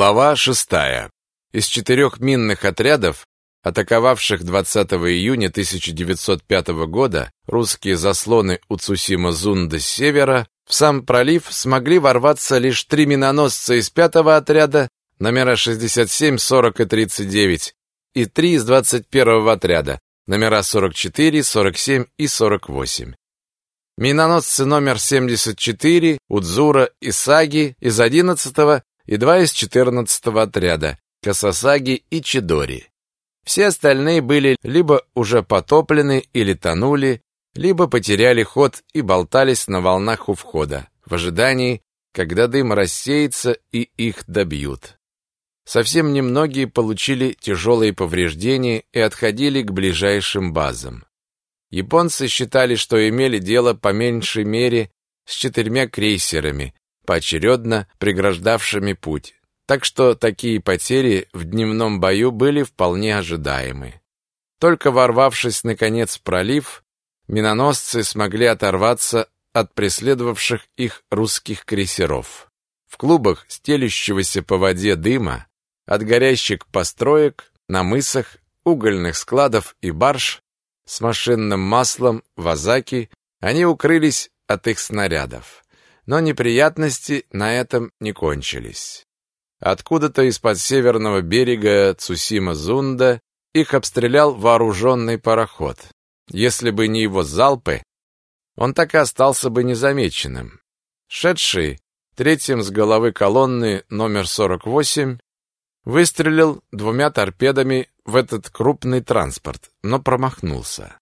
Глава шестая. Из четырех минных отрядов, атаковавших 20 июня 1905 года русские заслоны у Цусима-Зунда с севера, в сам пролив смогли ворваться лишь три миноносца из пятого отряда, номера 67, 40 и 39, и три из 21-го отряда, номера 44, 47 и 48. Миноносцы номер 74, Удзура и Саги из 11-го и два из 14-го отряда Касасаги и Чидори. Все остальные были либо уже потоплены или тонули, либо потеряли ход и болтались на волнах у входа, в ожидании, когда дым рассеется и их добьют. Совсем немногие получили тяжелые повреждения и отходили к ближайшим базам. Японцы считали, что имели дело по меньшей мере с четырьмя крейсерами, поочередно преграждавшими путь. Так что такие потери в дневном бою были вполне ожидаемы. Только ворвавшись наконец в пролив, миноносцы смогли оторваться от преследовавших их русских крейсеров. В клубах стелющегося по воде дыма, от горящих построек, на мысах, угольных складов и барж с машинным маслом в Азаки они укрылись от их снарядов. Но неприятности на этом не кончились. Откуда-то из-под северного берега Цусима-Зунда их обстрелял вооруженный пароход. Если бы не его залпы, он так и остался бы незамеченным. Шедший третьим с головы колонны номер 48 выстрелил двумя торпедами в этот крупный транспорт, но промахнулся.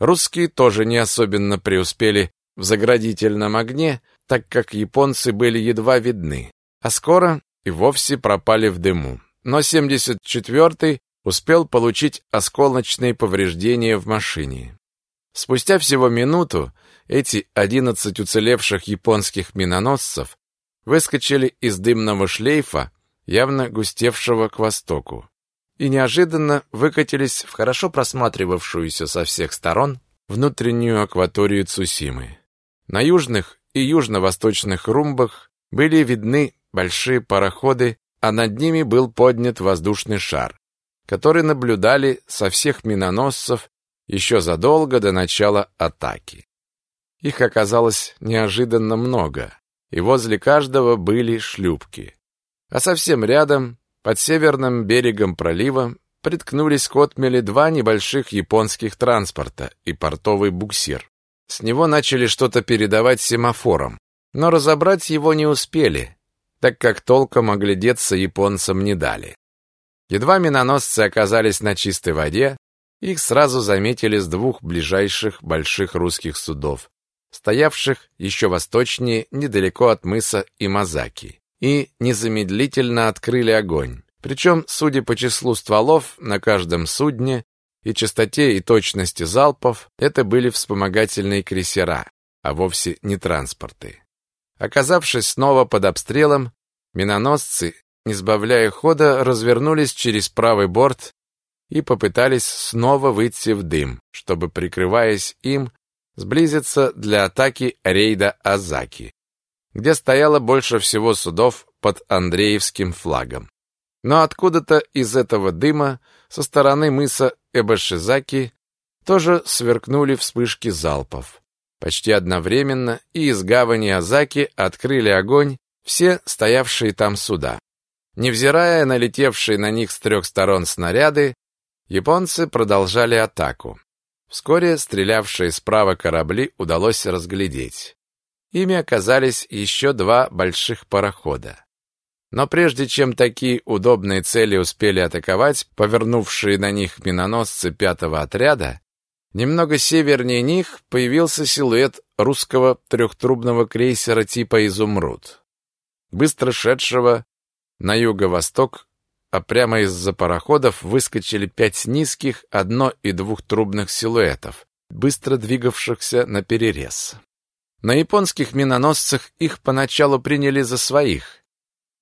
Русские тоже не особенно преуспели в заградительном огне, так как японцы были едва видны, а скоро и вовсе пропали в дыму. Но 74-й успел получить осколочные повреждения в машине. Спустя всего минуту эти 11 уцелевших японских миноносцев выскочили из дымного шлейфа, явно густевшего к востоку, и неожиданно выкатились в хорошо просматривавшуюся со всех сторон внутреннюю акваторию Цусимы. На южных и южно-восточных румбах были видны большие пароходы, а над ними был поднят воздушный шар, который наблюдали со всех миноносцев еще задолго до начала атаки. Их оказалось неожиданно много, и возле каждого были шлюпки. А совсем рядом, под северным берегом пролива, приткнулись к отмели два небольших японских транспорта и портовый буксир. С него начали что-то передавать семафором, но разобрать его не успели, так как толком оглядеться японцам не дали. Едва миноносцы оказались на чистой воде, их сразу заметили с двух ближайших больших русских судов, стоявших еще восточнее, недалеко от мыса Имазаки, и незамедлительно открыли огонь. Причем, судя по числу стволов на каждом судне, и частоте и точности залпов это были вспомогательные крейсера, а вовсе не транспорты. Оказавшись снова под обстрелом, миноносцы, не сбавляя хода, развернулись через правый борт и попытались снова выйти в дым, чтобы, прикрываясь им, сблизиться для атаки рейда Азаки, где стояло больше всего судов под Андреевским флагом. Но откуда-то из этого дыма со стороны мыса Эбашизаки тоже сверкнули вспышки залпов. Почти одновременно и из гавани Азаки открыли огонь все стоявшие там суда. Невзирая на летевшие на них с трех сторон снаряды, японцы продолжали атаку. Вскоре стрелявшие справа корабли удалось разглядеть. Ими оказались еще два больших парохода. Но прежде чем такие удобные цели успели атаковать повернувшие на них миноносцы пятого отряда, немного севернее них появился силуэт русского трехтрубного крейсера типа «Изумруд», быстро шедшего на юго-восток, а прямо из-за пароходов выскочили пять низких одно- и двухтрубных силуэтов, быстро двигавшихся на перерез. На японских миноносцах их поначалу приняли за своих,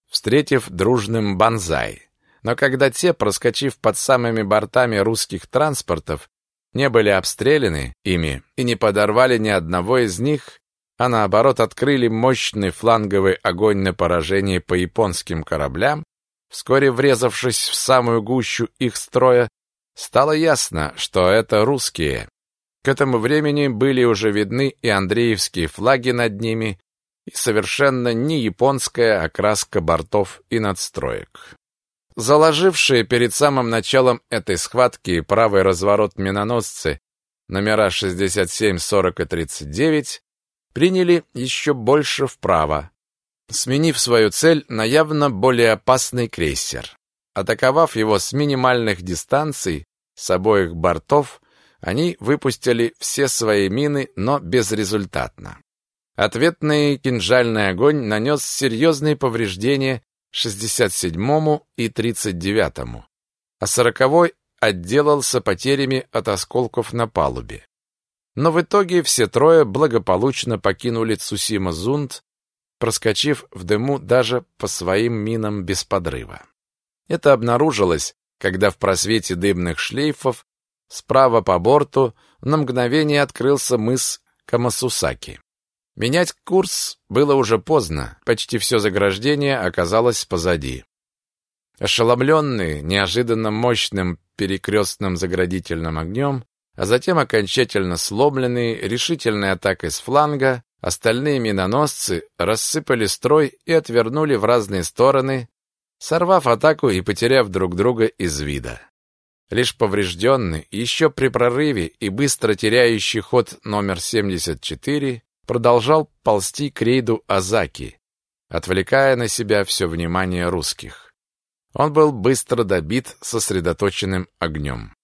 встретив дружным банзай. Но когда те, проскочив под самыми бортами русских транспортов, не были обстреляны ими и не подорвали ни одного из них, а наоборот открыли мощный фланговый огонь на поражение по японским кораблям, вскоре врезавшись в самую гущу их строя, стало ясно, что это русские. К этому времени были уже видны и Андреевские флаги над ними, и совершенно не японская окраска бортов и надстроек. Заложившие перед самым началом этой схватки правый разворот миноносцы номера 67, 40 и 39 приняли еще больше вправо, сменив свою цель на явно более опасный крейсер. Атаковав его с минимальных дистанций с обоих бортов, они выпустили все свои мины, но безрезультатно. Ответный кинжальный огонь нанес серьезные повреждения 67-му и 39-му, а 40-й отделался потерями от осколков на палубе. Но в итоге все трое благополучно покинули Цусима-Зунд, проскочив в дыму даже по своим минам без подрыва. Это обнаружилось, когда в просвете дымных шлейфов справа по борту на мгновение открылся мыс Камасусаки. Менять курс было уже поздно, почти все заграждение оказалось позади. Ошеломленные неожиданно мощным перекрестным заградительным огнем, а затем окончательно сломленные решительной атакой с фланга, остальные миноносцы рассыпали строй и отвернули в разные стороны, сорвав атаку и потеряв друг друга из вида. Лишь поврежденный, еще при прорыве и быстро теряющий ход номер 74 продолжал ползти к рейду Азаки, отвлекая на себя все внимание русских. Он был быстро добит сосредоточенным огнем.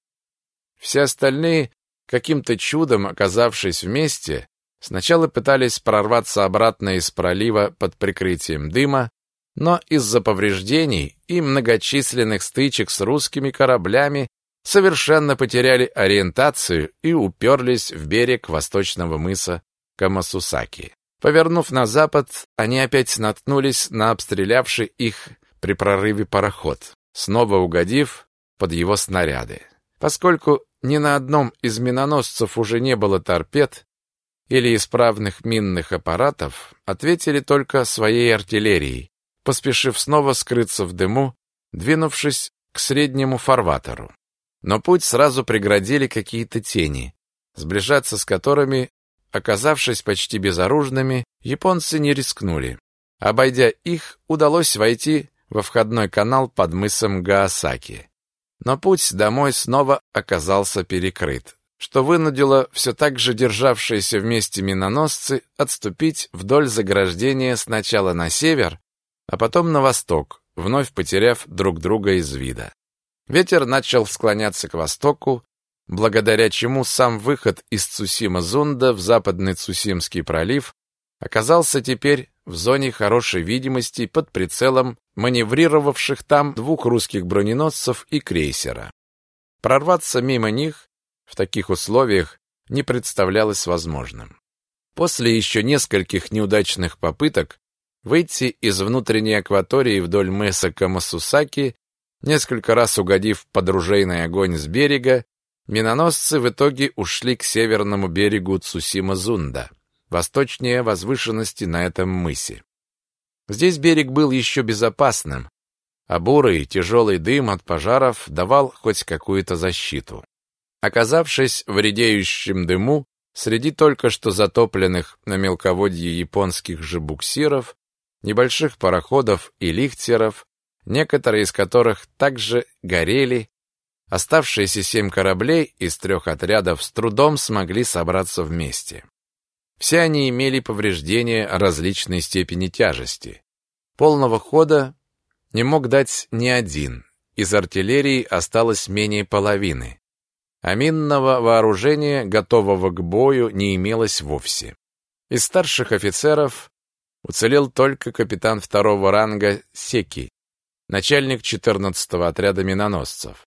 Все остальные, каким-то чудом оказавшись вместе, сначала пытались прорваться обратно из пролива под прикрытием дыма, но из-за повреждений и многочисленных стычек с русскими кораблями совершенно потеряли ориентацию и уперлись в берег восточного мыса Камасусаки. Повернув на запад, они опять наткнулись на обстрелявший их при прорыве пароход, снова угодив под его снаряды. Поскольку ни на одном из миноносцев уже не было торпед или исправных минных аппаратов, ответили только своей артиллерией, поспешив снова скрыться в дыму, двинувшись к среднему фарватеру. Но путь сразу преградили какие-то тени, сближаться с которыми, оказавшись почти безоружными, японцы не рискнули. Обойдя их, удалось войти во входной канал под мысом Гаосаки. Но путь домой снова оказался перекрыт, что вынудило все так же державшиеся вместе миноносцы отступить вдоль заграждения сначала на север, а потом на восток, вновь потеряв друг друга из вида. Ветер начал склоняться к востоку, благодаря чему сам выход из Цусима-Зунда в западный Цусимский пролив оказался теперь в зоне хорошей видимости под прицелом маневрировавших там двух русских броненосцев и крейсера. Прорваться мимо них в таких условиях не представлялось возможным. После еще нескольких неудачных попыток выйти из внутренней акватории вдоль мыса Камасусаки, несколько раз угодив под ружейный огонь с берега, миноносцы в итоге ушли к северному берегу Цусима-Зунда, восточнее возвышенности на этом мысе. Здесь берег был еще безопасным, а бурый тяжелый дым от пожаров давал хоть какую-то защиту. Оказавшись в редеющем дыму, среди только что затопленных на мелководье японских же буксиров, небольших пароходов и лихтеров, некоторые из которых также горели, оставшиеся семь кораблей из трех отрядов с трудом смогли собраться вместе. Все они имели повреждения различной степени тяжести. Полного хода не мог дать ни один, из артиллерии осталось менее половины, а минного вооружения, готового к бою, не имелось вовсе. Из старших офицеров Уцелел только капитан второго ранга Секи, начальник 14-го отряда миноносцев.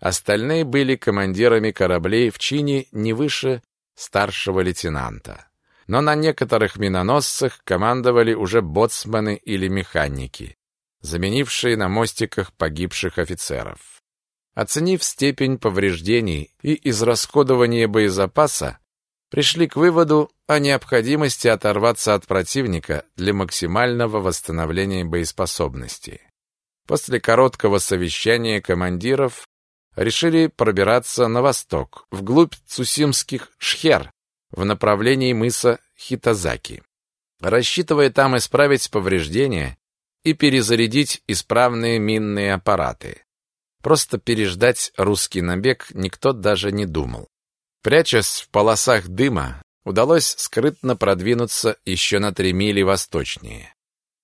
Остальные были командирами кораблей в чине не выше старшего лейтенанта. Но на некоторых миноносцах командовали уже боцманы или механики, заменившие на мостиках погибших офицеров. Оценив степень повреждений и израсходования боезапаса, пришли к выводу о необходимости оторваться от противника для максимального восстановления боеспособности. После короткого совещания командиров решили пробираться на восток, вглубь Цусимских шхер, в направлении мыса Хитозаки, рассчитывая там исправить повреждения и перезарядить исправные минные аппараты. Просто переждать русский набег никто даже не думал. Прячась в полосах дыма, удалось скрытно продвинуться еще на три мили восточнее,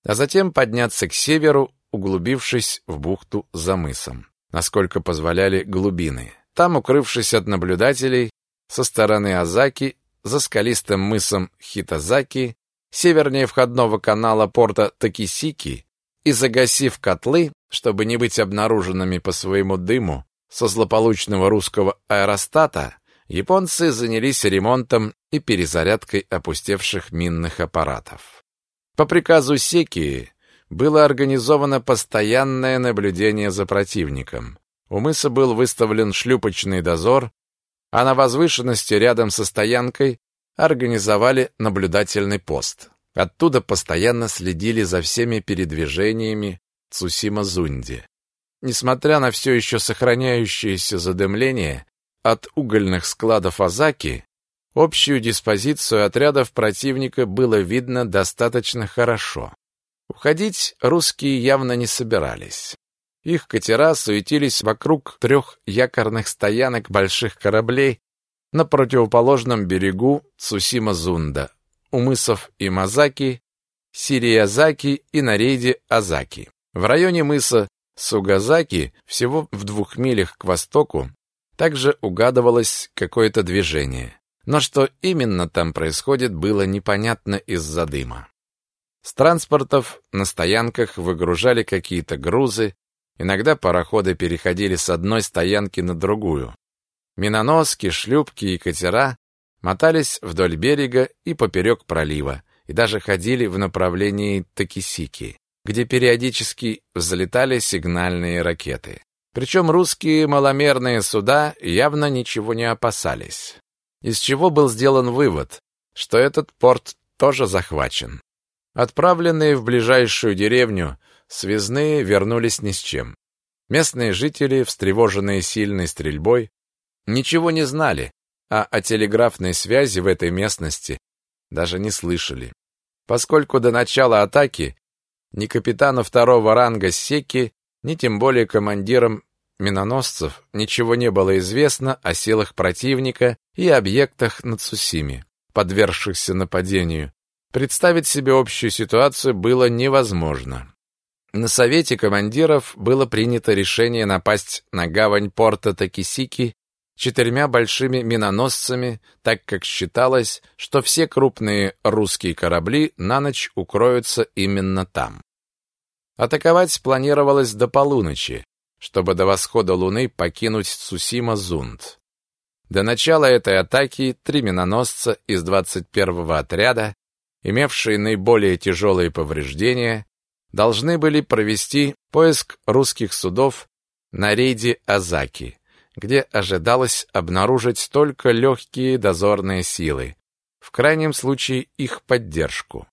а затем подняться к северу, углубившись в бухту за мысом, насколько позволяли глубины. Там, укрывшись от наблюдателей, со стороны Азаки, за скалистым мысом Хитозаки, севернее входного канала порта Такисики и загасив котлы, чтобы не быть обнаруженными по своему дыму, со злополучного русского аэростата, японцы занялись ремонтом и перезарядкой опустевших минных аппаратов. По приказу Секи было организовано постоянное наблюдение за противником. У мыса был выставлен шлюпочный дозор, а на возвышенности рядом со стоянкой организовали наблюдательный пост. Оттуда постоянно следили за всеми передвижениями Цусима-Зунди. Несмотря на все еще сохраняющееся задымление, от угольных складов Азаки общую диспозицию отрядов противника было видно достаточно хорошо. Уходить русские явно не собирались. Их катера суетились вокруг трех якорных стоянок больших кораблей на противоположном берегу Цусима-Зунда, у мысов Имазаки, Сириязаки и на рейде Азаки. В районе мыса Сугазаки, всего в двух милях к востоку, также угадывалось какое-то движение. Но что именно там происходит, было непонятно из-за дыма. С транспортов на стоянках выгружали какие-то грузы, иногда пароходы переходили с одной стоянки на другую. Миноноски, шлюпки и катера мотались вдоль берега и поперек пролива, и даже ходили в направлении Такисики, где периодически взлетали сигнальные ракеты. Причем русские маломерные суда явно ничего не опасались. Из чего был сделан вывод, что этот порт тоже захвачен. Отправленные в ближайшую деревню, связные вернулись ни с чем. Местные жители, встревоженные сильной стрельбой, ничего не знали, а о телеграфной связи в этой местности даже не слышали. Поскольку до начала атаки ни капитану второго ранга Секи ни тем более командирам миноносцев ничего не было известно о силах противника и объектах на Цусиме, подвергшихся нападению. Представить себе общую ситуацию было невозможно. На совете командиров было принято решение напасть на гавань порта Такисики четырьмя большими миноносцами, так как считалось, что все крупные русские корабли на ночь укроются именно там. Атаковать планировалось до полуночи, чтобы до восхода луны покинуть Цусима-Зунд. До начала этой атаки три миноносца из 21-го отряда, имевшие наиболее тяжелые повреждения, должны были провести поиск русских судов на рейде Азаки, где ожидалось обнаружить только легкие дозорные силы, в крайнем случае их поддержку.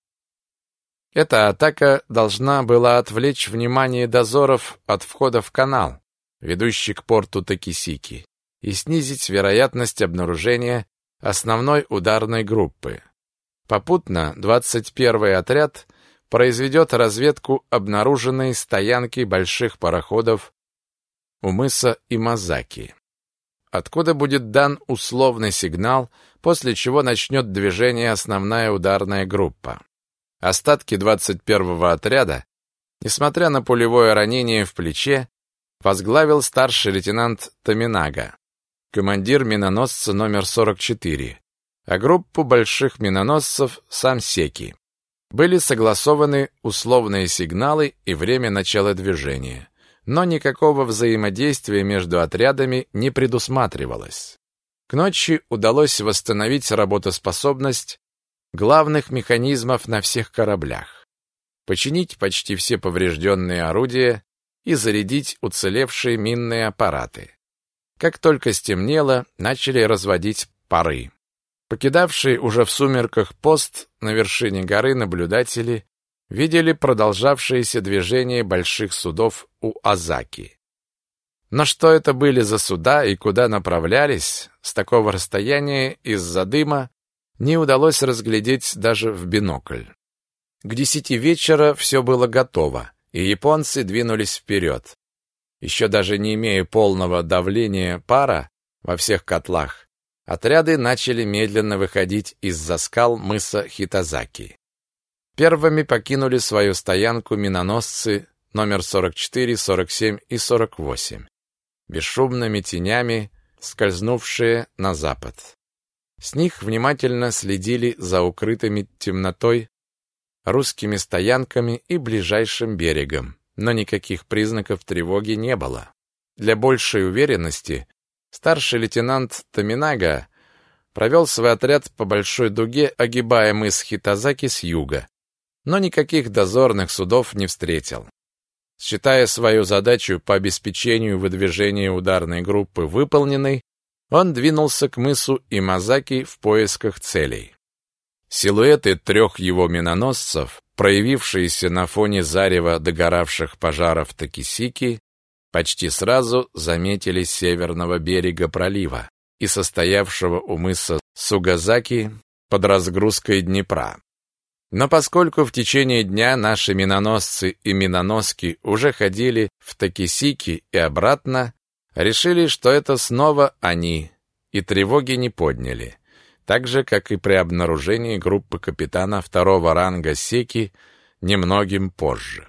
Эта атака должна была отвлечь внимание дозоров от входа в канал, ведущий к порту Такисики, и снизить вероятность обнаружения основной ударной группы. Попутно 21-й отряд произведет разведку обнаруженной стоянки больших пароходов у мыса Имазаки, откуда будет дан условный сигнал, после чего начнет движение основная ударная группа. Остатки 21-го отряда, несмотря на пулевое ранение в плече, возглавил старший лейтенант Таминага, командир миноносца номер 44, а группу больших миноносцев сам Секи. Были согласованы условные сигналы и время начала движения, но никакого взаимодействия между отрядами не предусматривалось. К ночи удалось восстановить работоспособность главных механизмов на всех кораблях, починить почти все поврежденные орудия и зарядить уцелевшие минные аппараты. Как только стемнело, начали разводить пары. Покидавшие уже в сумерках пост на вершине горы наблюдатели видели продолжавшееся движение больших судов у Азаки. Но что это были за суда и куда направлялись, с такого расстояния из-за дыма не удалось разглядеть даже в бинокль. К десяти вечера все было готово, и японцы двинулись вперед. Еще даже не имея полного давления пара во всех котлах, отряды начали медленно выходить из-за скал мыса Хитазаки. Первыми покинули свою стоянку миноносцы номер 44, 47 и 48, бесшумными тенями скользнувшие на запад. С них внимательно следили за укрытыми темнотой русскими стоянками и ближайшим берегом, но никаких признаков тревоги не было. Для большей уверенности старший лейтенант Таминага провел свой отряд по большой дуге, огибая мыс Хитазаки с юга, но никаких дозорных судов не встретил. Считая свою задачу по обеспечению выдвижения ударной группы выполненной, он двинулся к мысу Имазаки в поисках целей. Силуэты трех его миноносцев, проявившиеся на фоне зарева догоравших пожаров Такисики, почти сразу заметили с северного берега пролива и состоявшего у мыса Сугазаки под разгрузкой Днепра. Но поскольку в течение дня наши миноносцы и миноноски уже ходили в Такисики и обратно, решили, что это снова они, и тревоги не подняли так же, как и при обнаружении группы капитана второго ранга Секи немногим позже.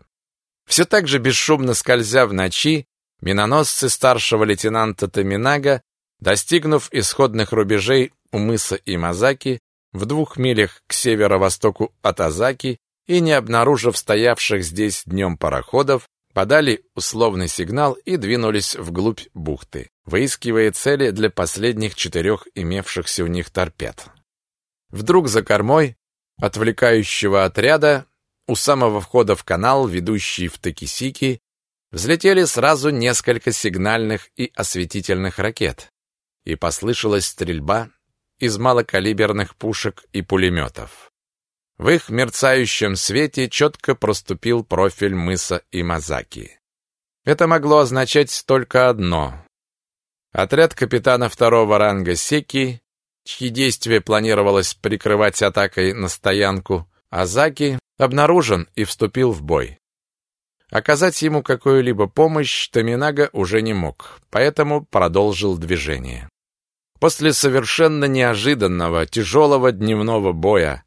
Все так же бесшумно скользя в ночи, миноносцы старшего лейтенанта Таминага, достигнув исходных рубежей у мыса Имазаки, в двух милях к северо-востоку от Азаки и не обнаружив стоявших здесь днем пароходов, подали условный сигнал и двинулись вглубь бухты, выискивая цели для последних четырех имевшихся у них торпед. Вдруг за кормой отвлекающего отряда у самого входа в канал, ведущий в Такисики, взлетели сразу несколько сигнальных и осветительных ракет, и послышалась стрельба из малокалиберных пушек и пулеметов. В их мерцающем свете четко проступил профиль мыса Имазаки. Это могло означать только одно. Отряд капитана второго ранга Секи, чьи действия планировалось прикрывать атакой на стоянку Азаки, обнаружен и вступил в бой. Оказать ему какую-либо помощь Таминага уже не мог, поэтому продолжил движение. После совершенно неожиданного тяжелого дневного боя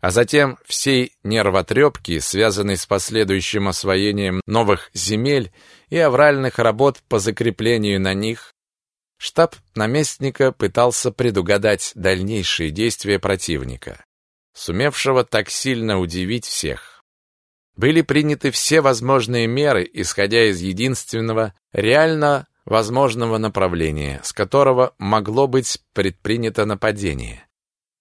а затем всей нервотрепки, связанной с последующим освоением новых земель и авральных работ по закреплению на них, штаб наместника пытался предугадать дальнейшие действия противника, сумевшего так сильно удивить всех. Были приняты все возможные меры, исходя из единственного реально возможного направления, с которого могло быть предпринято нападение.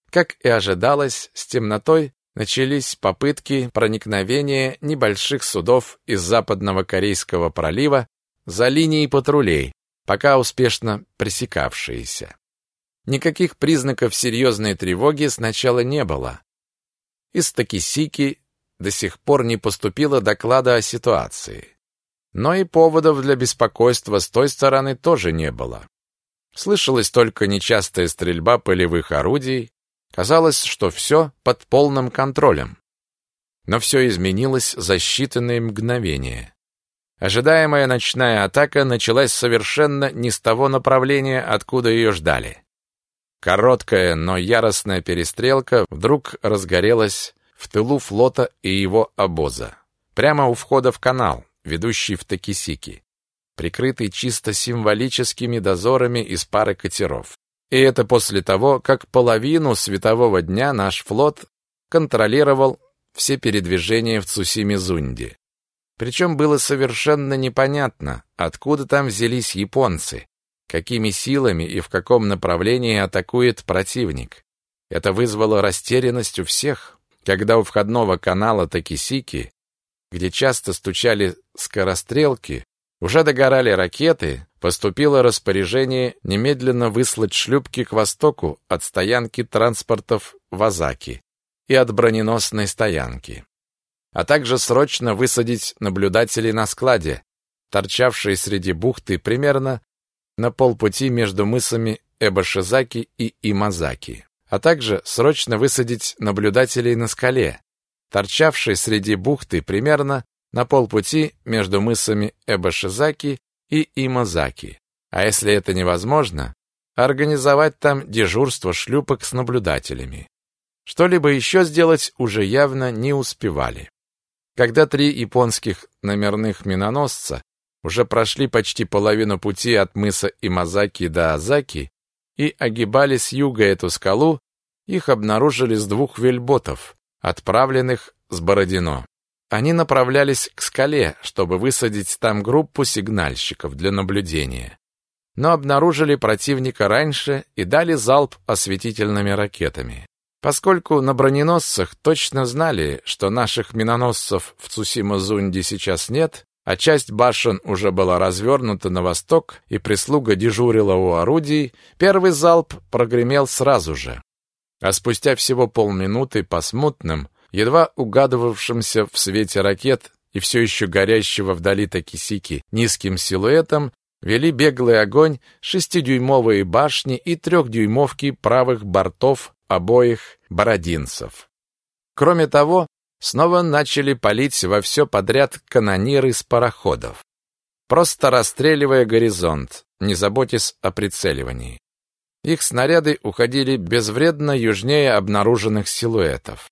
Как и ожидалось, с темнотой начались попытки проникновения небольших судов из западного Корейского пролива за линией патрулей, пока успешно пресекавшиеся. Никаких признаков серьезной тревоги сначала не было. Из Такисики до сих пор не поступило доклада о ситуации. Но и поводов для беспокойства с той стороны тоже не было. Слышалась только нечастая стрельба полевых орудий, Казалось, что все под полным контролем. Но все изменилось за считанные мгновения. Ожидаемая ночная атака началась совершенно не с того направления, откуда ее ждали. Короткая, но яростная перестрелка вдруг разгорелась в тылу флота и его обоза, прямо у входа в канал, ведущий в Такисики, прикрытый чисто символическими дозорами из пары катеров. И это после того, как половину светового дня наш флот контролировал все передвижения в Цусиме-Зунде. Причем было совершенно непонятно, откуда там взялись японцы, какими силами и в каком направлении атакует противник. Это вызвало растерянность у всех, когда у входного канала Такисики, где часто стучали скорострелки, уже догорали ракеты, поступило распоряжение немедленно выслать шлюпки к востоку от стоянки транспортов в Азаки и от броненосной стоянки. а также срочно высадить наблюдателей на складе, торчавший среди бухты примерно на полпути между мысами Эбашизаки и Имазаки, а также срочно высадить наблюдателей на скале, торчавшей среди бухты примерно на полпути между мысами Эбашизаки и Имазаки. А если это невозможно, организовать там дежурство шлюпок с наблюдателями. Что-либо еще сделать уже явно не успевали. Когда три японских номерных миноносца уже прошли почти половину пути от мыса Имазаки до Азаки и огибали с юга эту скалу, их обнаружили с двух вельботов, отправленных с Бородино. Они направлялись к скале, чтобы высадить там группу сигнальщиков для наблюдения. Но обнаружили противника раньше и дали залп осветительными ракетами. Поскольку на броненосцах точно знали, что наших миноносцев в Цусима-Зунде сейчас нет, а часть башен уже была развернута на восток и прислуга дежурила у орудий, первый залп прогремел сразу же. А спустя всего полминуты по смутным, едва угадывавшимся в свете ракет и все еще горящего вдали Такисики низким силуэтом, вели беглый огонь шестидюймовые башни и трехдюймовки правых бортов обоих бородинцев. Кроме того, снова начали палить во все подряд канониры с пароходов, просто расстреливая горизонт, не заботясь о прицеливании. Их снаряды уходили безвредно южнее обнаруженных силуэтов.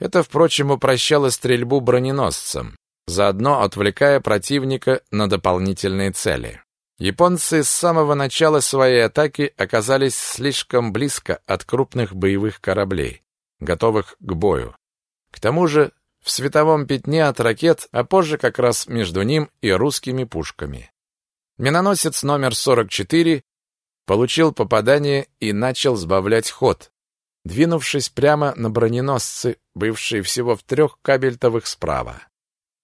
Это, впрочем, упрощало стрельбу броненосцам, заодно отвлекая противника на дополнительные цели. Японцы с самого начала своей атаки оказались слишком близко от крупных боевых кораблей, готовых к бою. К тому же в световом пятне от ракет, а позже как раз между ним и русскими пушками. Миноносец номер 44 получил попадание и начал сбавлять ход, двинувшись прямо на броненосцы, бывшие всего в трех кабельтовых справа.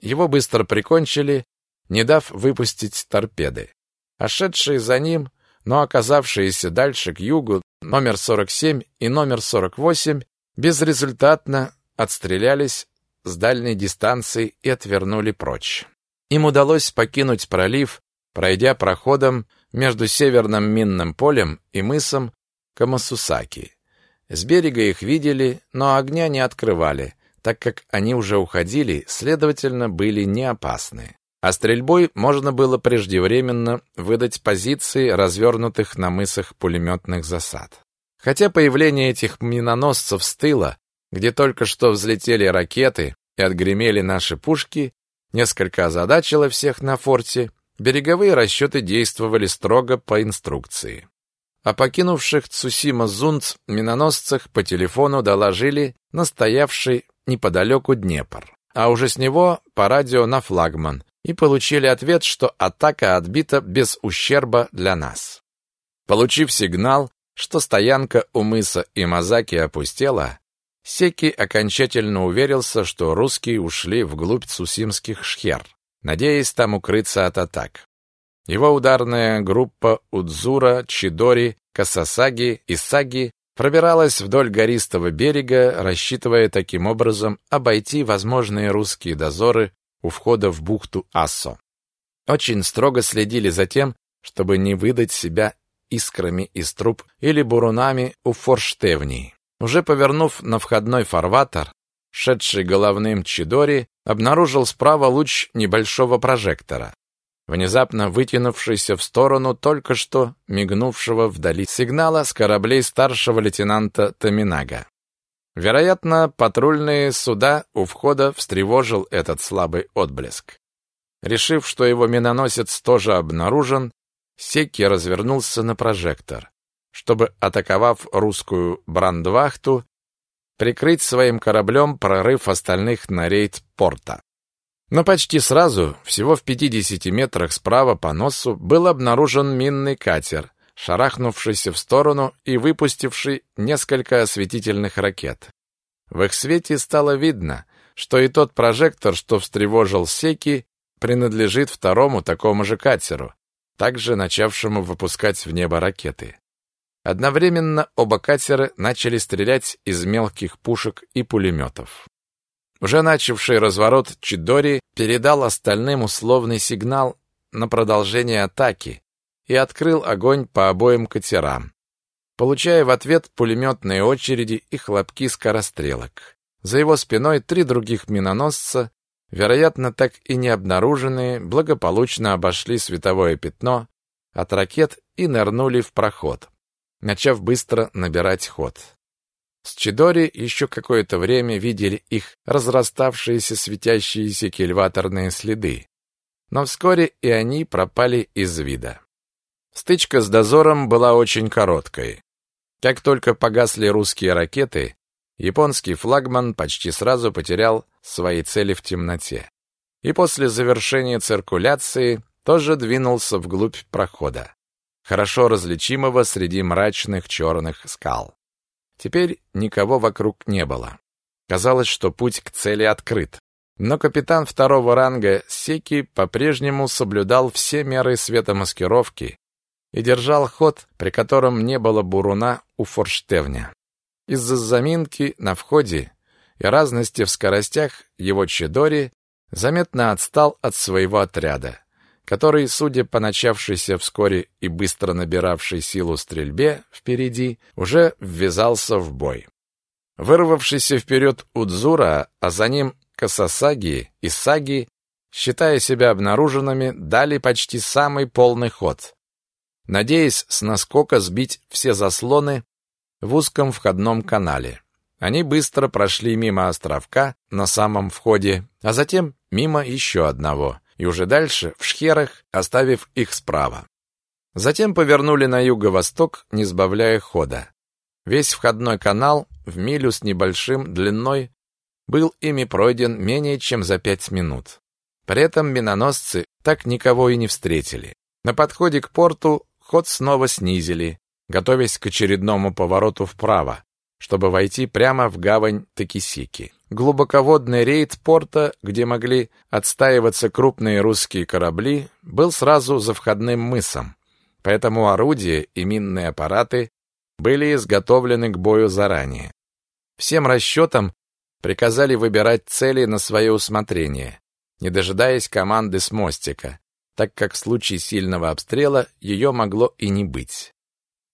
Его быстро прикончили, не дав выпустить торпеды. А шедшие за ним, но оказавшиеся дальше к югу, номер 47 и номер 48, безрезультатно отстрелялись с дальней дистанции и отвернули прочь. Им удалось покинуть пролив, пройдя проходом между северным минным полем и мысом Камасусаки. С берега их видели, но огня не открывали, так как они уже уходили, следовательно, были не опасны. А стрельбой можно было преждевременно выдать позиции развернутых на мысах пулеметных засад. Хотя появление этих миноносцев с тыла, где только что взлетели ракеты и отгремели наши пушки, несколько озадачило всех на форте, береговые расчеты действовали строго по инструкции. О покинувших Цусима-Зунц миноносцах по телефону доложили настоявший неподалеку Днепр, а уже с него по радио на флагман, и получили ответ, что атака отбита без ущерба для нас. Получив сигнал, что стоянка у мыса Имазаки опустела, Секи окончательно уверился, что русские ушли вглубь цусимских шхер, надеясь там укрыться от атак. Его ударная группа Удзура, Чидори, Касасаги и Саги пробиралась вдоль гористого берега, рассчитывая таким образом обойти возможные русские дозоры у входа в бухту Ассо. Очень строго следили за тем, чтобы не выдать себя искрами из труб или бурунами у форштевней. Уже повернув на входной фарватер, шедший головным Чидори обнаружил справа луч небольшого прожектора внезапно вытянувшийся в сторону только что мигнувшего вдали сигнала с кораблей старшего лейтенанта Таминага. Вероятно, патрульные суда у входа встревожил этот слабый отблеск. Решив, что его миноносец тоже обнаружен, Секи развернулся на прожектор, чтобы, атаковав русскую брандвахту, прикрыть своим кораблем прорыв остальных на рейд порта. Но почти сразу, всего в 50 метрах справа по носу, был обнаружен минный катер, шарахнувшийся в сторону и выпустивший несколько осветительных ракет. В их свете стало видно, что и тот прожектор, что встревожил Секи, принадлежит второму такому же катеру, также начавшему выпускать в небо ракеты. Одновременно оба катера начали стрелять из мелких пушек и пулеметов. Уже начавший разворот Чидори передал остальным условный сигнал на продолжение атаки и открыл огонь по обоим катерам, получая в ответ пулеметные очереди и хлопки скорострелок. За его спиной три других миноносца, вероятно, так и не обнаруженные, благополучно обошли световое пятно от ракет и нырнули в проход, начав быстро набирать ход. С Чидори еще какое-то время видели их разраставшиеся светящиеся кильваторные следы, но вскоре и они пропали из вида. Стычка с дозором была очень короткой. Как только погасли русские ракеты, японский флагман почти сразу потерял свои цели в темноте. И после завершения циркуляции тоже двинулся вглубь прохода, хорошо различимого среди мрачных черных скал. Теперь никого вокруг не было. Казалось, что путь к цели открыт. Но капитан второго ранга Секи по-прежнему соблюдал все меры светомаскировки и держал ход, при котором не было буруна у форштевня. Из-за заминки на входе и разности в скоростях его Чедори заметно отстал от своего отряда который, судя по начавшейся вскоре и быстро набиравшей силу стрельбе впереди, уже ввязался в бой. Вырвавшийся вперед Удзура, а за ним Касасаги и Саги, считая себя обнаруженными, дали почти самый полный ход, надеясь с наскока сбить все заслоны в узком входном канале. Они быстро прошли мимо островка на самом входе, а затем мимо еще одного, и уже дальше в шхерах, оставив их справа. Затем повернули на юго-восток, не сбавляя хода. Весь входной канал в милю с небольшим длиной был ими пройден менее чем за пять минут. При этом миноносцы так никого и не встретили. На подходе к порту ход снова снизили, готовясь к очередному повороту вправо, чтобы войти прямо в гавань Такисики. Глубоководный рейд порта, где могли отстаиваться крупные русские корабли, был сразу за входным мысом, поэтому орудия и минные аппараты были изготовлены к бою заранее. Всем расчетам приказали выбирать цели на свое усмотрение, не дожидаясь команды с мостика, так как в случае сильного обстрела ее могло и не быть.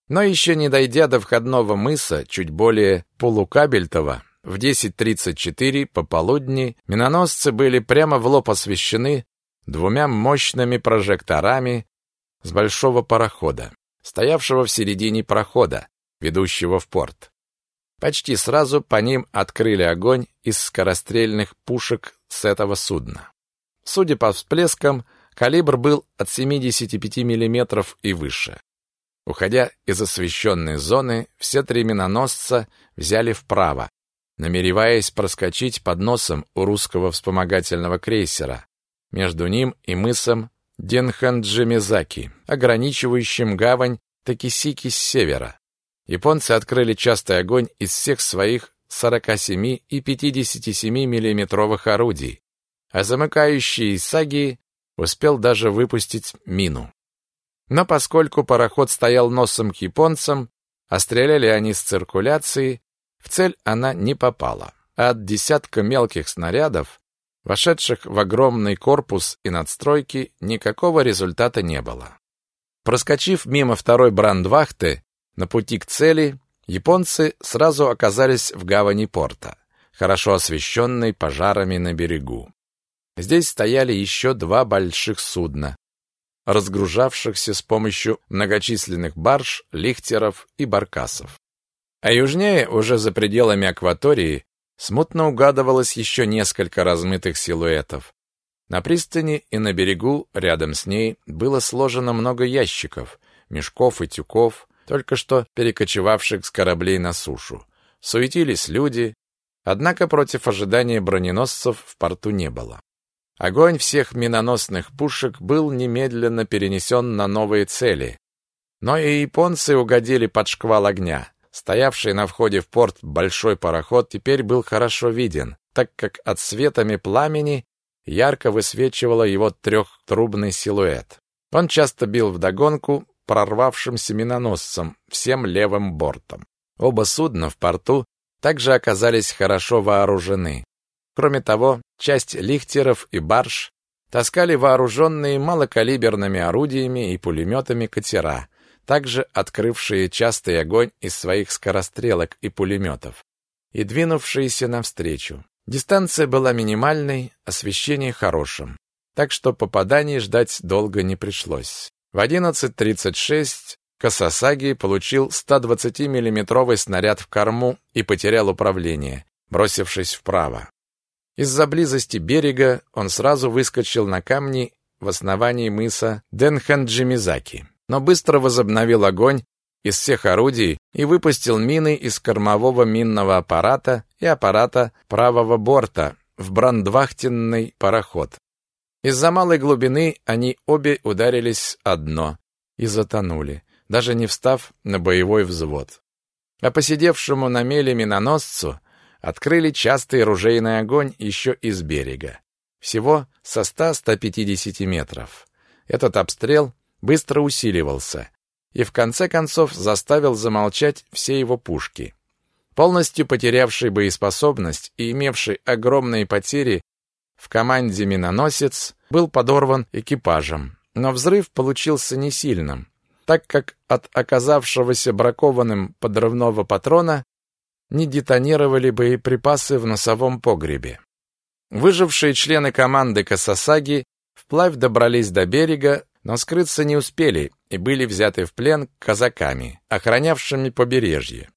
Но еще не дойдя до входного мыса, чуть более полукабельтова, в 10.34 пополудни миноносцы были прямо в лоб освещены двумя мощными прожекторами с большого парохода, стоявшего в середине прохода, ведущего в порт. Почти сразу по ним открыли огонь из скорострельных пушек с этого судна. Судя по всплескам, калибр был от 75 мм и выше. Уходя из освещенной зоны, все три миноносца взяли вправо, намереваясь проскочить под носом у русского вспомогательного крейсера, между ним и мысом Денханджимизаки, ограничивающим гавань Такисики с севера. Японцы открыли частый огонь из всех своих 47 и 57 миллиметровых орудий, а замыкающий Исаги успел даже выпустить мину. Но поскольку пароход стоял носом к японцам, а стреляли они с циркуляции, в цель она не попала. А от десятка мелких снарядов, вошедших в огромный корпус и надстройки, никакого результата не было. Проскочив мимо второй брандвахты на пути к цели, японцы сразу оказались в гавани порта, хорошо освещенной пожарами на берегу. Здесь стояли еще два больших судна, разгружавшихся с помощью многочисленных барж, лихтеров и баркасов. А южнее, уже за пределами акватории, смутно угадывалось еще несколько размытых силуэтов. На пристани и на берегу, рядом с ней, было сложено много ящиков, мешков и тюков, только что перекочевавших с кораблей на сушу. Суетились люди, однако против ожидания броненосцев в порту не было. Огонь всех миноносных пушек был немедленно перенесен на новые цели. Но и японцы угодили под шквал огня. Стоявший на входе в порт большой пароход теперь был хорошо виден, так как от светами пламени ярко высвечивало его трехтрубный силуэт. Он часто бил вдогонку прорвавшимся миноносцам всем левым бортом. Оба судна в порту также оказались хорошо вооружены. Кроме того, часть лихтеров и барж таскали вооруженные малокалиберными орудиями и пулеметами катера, также открывшие частый огонь из своих скорострелок и пулеметов, и двинувшиеся навстречу. Дистанция была минимальной, освещение хорошим, так что попаданий ждать долго не пришлось. В 11.36 Касасаги получил 120 миллиметровый снаряд в корму и потерял управление, бросившись вправо. Из-за близости берега он сразу выскочил на камни в основании мыса Денханджимизаки, но быстро возобновил огонь из всех орудий и выпустил мины из кормового минного аппарата и аппарата правого борта в брандвахтенный пароход. Из-за малой глубины они обе ударились о дно и затонули, даже не встав на боевой взвод. А посидевшему на меле миноносцу открыли частый ружейный огонь еще из берега. Всего со 100-150 метров. Этот обстрел быстро усиливался и в конце концов заставил замолчать все его пушки. Полностью потерявший боеспособность и имевший огромные потери в команде миноносец был подорван экипажем, но взрыв получился не сильным, так как от оказавшегося бракованным подрывного патрона не детонировали боеприпасы в носовом погребе. Выжившие члены команды Касасаги вплавь добрались до берега, но скрыться не успели и были взяты в плен казаками, охранявшими побережье.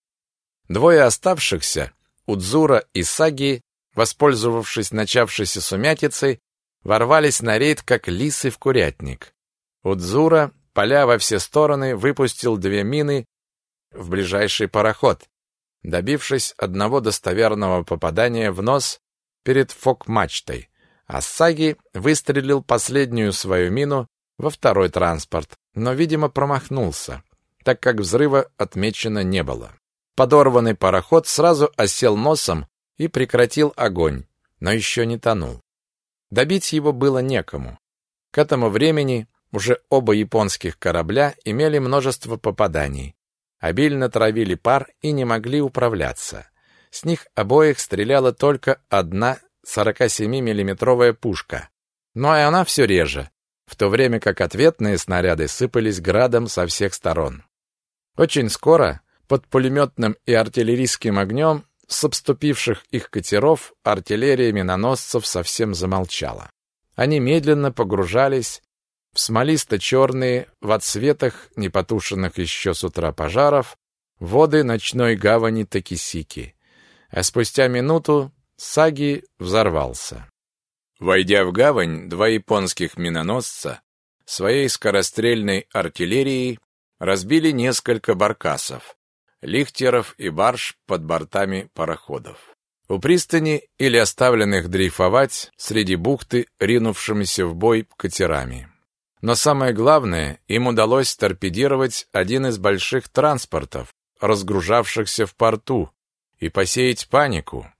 Двое оставшихся, Удзура и Саги, воспользовавшись начавшейся сумятицей, ворвались на рейд, как лисы в курятник. Удзура, поля во все стороны, выпустил две мины в ближайший пароход, добившись одного достоверного попадания в нос перед фок-мачтой, а Саги выстрелил последнюю свою мину во второй транспорт, но, видимо, промахнулся, так как взрыва отмечено не было. Подорванный пароход сразу осел носом и прекратил огонь, но еще не тонул. Добить его было некому. К этому времени уже оба японских корабля имели множество попаданий, обильно травили пар и не могли управляться. С них обоих стреляла только одна 47-миллиметровая пушка, но и она все реже, в то время как ответные снаряды сыпались градом со всех сторон. Очень скоро под пулеметным и артиллерийским огнем с обступивших их катеров артиллерия миноносцев совсем замолчала. Они медленно погружались смолисто-черные, в отсветах непотушенных еще с утра пожаров, воды ночной гавани Такисики. А спустя минуту Саги взорвался. Войдя в гавань, два японских миноносца своей скорострельной артиллерией разбили несколько баркасов, лихтеров и барж под бортами пароходов. У пристани или оставленных дрейфовать среди бухты ринувшимися в бой катерами. Но самое главное, им удалось торпедировать один из больших транспортов, разгружавшихся в порту, и посеять панику.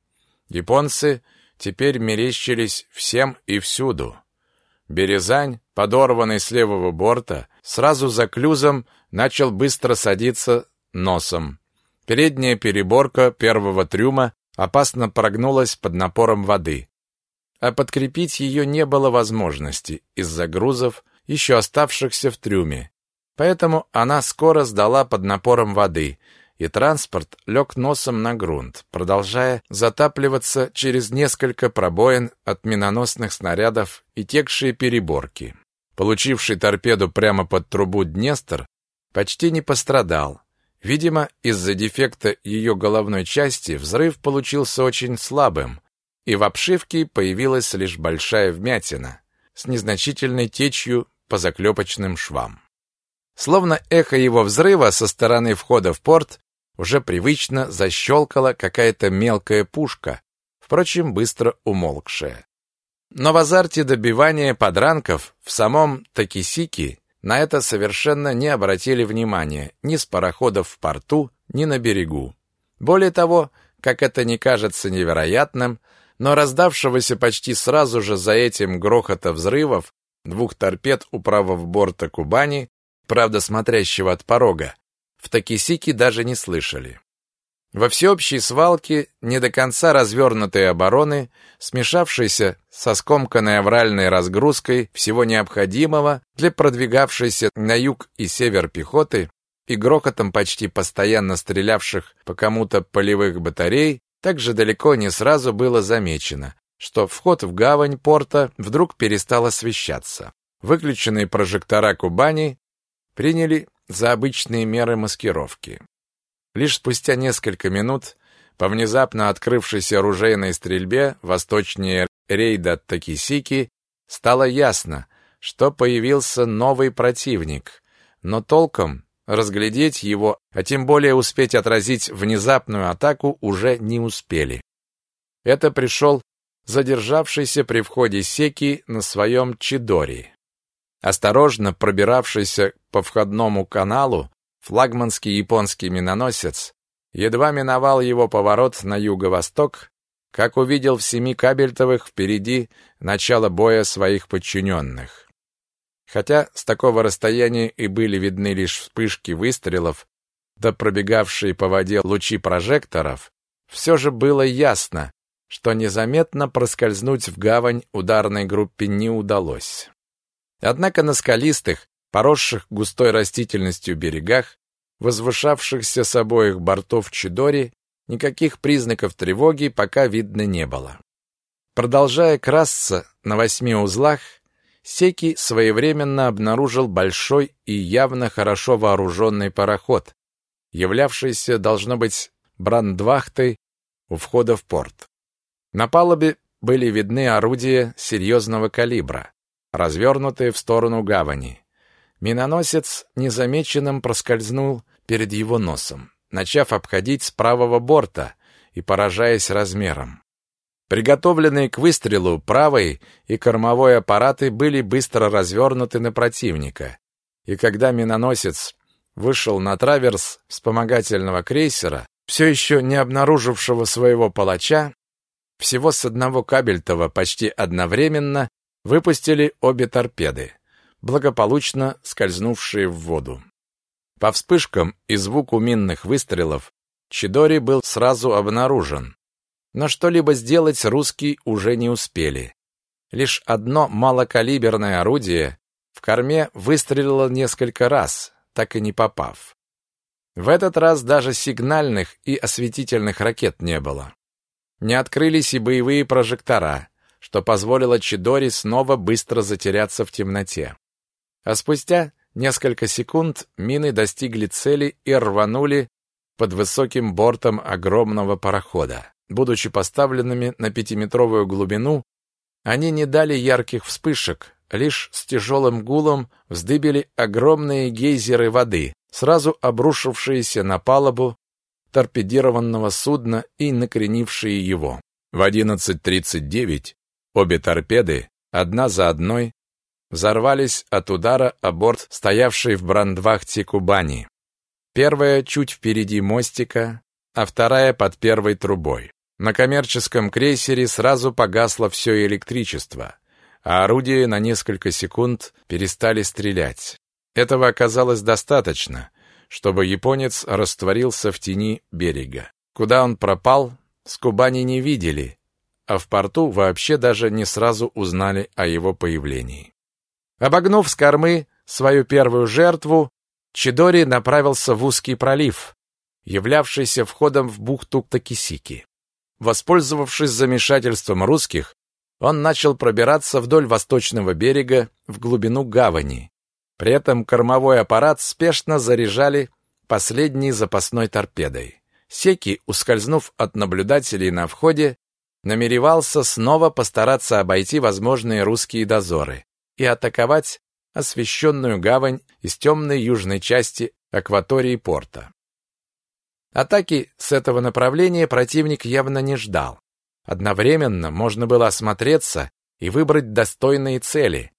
Японцы теперь мерещились всем и всюду. Березань, подорванный с левого борта, сразу за клюзом начал быстро садиться носом. Передняя переборка первого трюма опасно прогнулась под напором воды, а подкрепить ее не было возможности из-за грузов, еще оставшихся в трюме. Поэтому она скоро сдала под напором воды, и транспорт лег носом на грунт, продолжая затапливаться через несколько пробоин от миноносных снарядов и текшие переборки. Получивший торпеду прямо под трубу Днестр почти не пострадал. Видимо, из-за дефекта ее головной части взрыв получился очень слабым, и в обшивке появилась лишь большая вмятина с незначительной течью по заклепочным швам. Словно эхо его взрыва со стороны входа в порт уже привычно защелкала какая-то мелкая пушка, впрочем, быстро умолкшая. Но в азарте добивания подранков в самом Такисики на это совершенно не обратили внимания ни с пароходов в порту, ни на берегу. Более того, как это не кажется невероятным, но раздавшегося почти сразу же за этим грохота взрывов двух торпед у правого борта Кубани, правда смотрящего от порога, в Такисике даже не слышали. Во всеобщей свалке не до конца развернутой обороны, смешавшейся со скомканной авральной разгрузкой всего необходимого для продвигавшейся на юг и север пехоты и грохотом почти постоянно стрелявших по кому-то полевых батарей, также далеко не сразу было замечено, что вход в гавань порта вдруг перестал освещаться. Выключенные прожектора Кубани приняли за обычные меры маскировки. Лишь спустя несколько минут по внезапно открывшейся оружейной стрельбе восточнее рейда Такисики стало ясно, что появился новый противник, но толком разглядеть его, а тем более успеть отразить внезапную атаку уже не успели. Это пришел задержавшийся при входе Секи на своем Чидори. Осторожно пробиравшийся по входному каналу, флагманский японский миноносец едва миновал его поворот на юго-восток, как увидел в семи кабельтовых впереди начало боя своих подчиненных. Хотя с такого расстояния и были видны лишь вспышки выстрелов, да пробегавшие по воде лучи прожекторов, все же было ясно, что незаметно проскользнуть в гавань ударной группе не удалось. Однако на скалистых, поросших густой растительностью берегах, возвышавшихся с обоих бортов Чидори, никаких признаков тревоги пока видно не было. Продолжая красться на восьми узлах, Секи своевременно обнаружил большой и явно хорошо вооруженный пароход, являвшийся, должно быть, брандвахтой у входа в порт. На палубе были видны орудия серьезного калибра, развернутые в сторону гавани. Миноносец незамеченным проскользнул перед его носом, начав обходить с правого борта и поражаясь размером. Приготовленные к выстрелу правый и кормовой аппараты были быстро развернуты на противника, и когда миноносец вышел на траверс вспомогательного крейсера, все еще не обнаружившего своего палача, всего с одного кабельтова почти одновременно выпустили обе торпеды благополучно скользнувшие в воду. По вспышкам и звуку минных выстрелов Чидори был сразу обнаружен, но что-либо сделать русские уже не успели. Лишь одно малокалиберное орудие в корме выстрелило несколько раз, так и не попав. В этот раз даже сигнальных и осветительных ракет не было. Не открылись и боевые прожектора, что позволило Чидори снова быстро затеряться в темноте. А спустя несколько секунд мины достигли цели и рванули под высоким бортом огромного парохода. Будучи поставленными на пятиметровую глубину, они не дали ярких вспышек, лишь с тяжелым гулом вздыбили огромные гейзеры воды, сразу обрушившиеся на палубу торпедированного судна и накренившие его. В 11.39 обе торпеды, одна за одной, взорвались от удара о борт стоявшей в брандвахте Кубани. Первая чуть впереди мостика, а вторая под первой трубой. На коммерческом крейсере сразу погасло все электричество, а орудия на несколько секунд перестали стрелять. Этого оказалось достаточно, чтобы японец растворился в тени берега. Куда он пропал, с Кубани не видели, а в порту вообще даже не сразу узнали о его появлении. Обогнув с кормы свою первую жертву, Чидори направился в узкий пролив, являвшийся входом в бухту Такисики. Воспользовавшись замешательством русских, он начал пробираться вдоль восточного берега в глубину гавани. При этом кормовой аппарат спешно заряжали последней запасной торпедой. Секи, ускользнув от наблюдателей на входе, намеревался снова постараться обойти возможные русские дозоры и атаковать освещенную гавань из темной южной части акватории порта. Атаки с этого направления противник явно не ждал. Одновременно можно было осмотреться и выбрать достойные цели.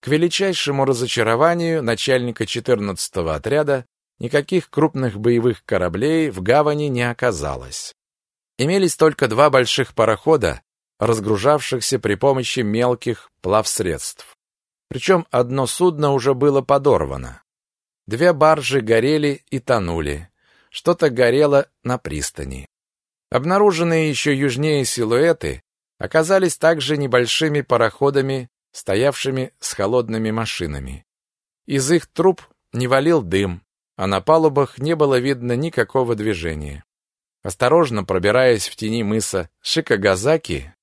К величайшему разочарованию начальника 14-го отряда никаких крупных боевых кораблей в гавани не оказалось. Имелись только два больших парохода, разгружавшихся при помощи мелких плавсредств. Причем одно судно уже было подорвано. Две баржи горели и тонули. что-то горело на пристани. Обнаруженные еще южнее силуэты оказались также небольшими пароходами, стоявшими с холодными машинами. Из их труб не валил дым, а на палубах не было видно никакого движения. Осторожно пробираясь в тени мыса Шикагазаки,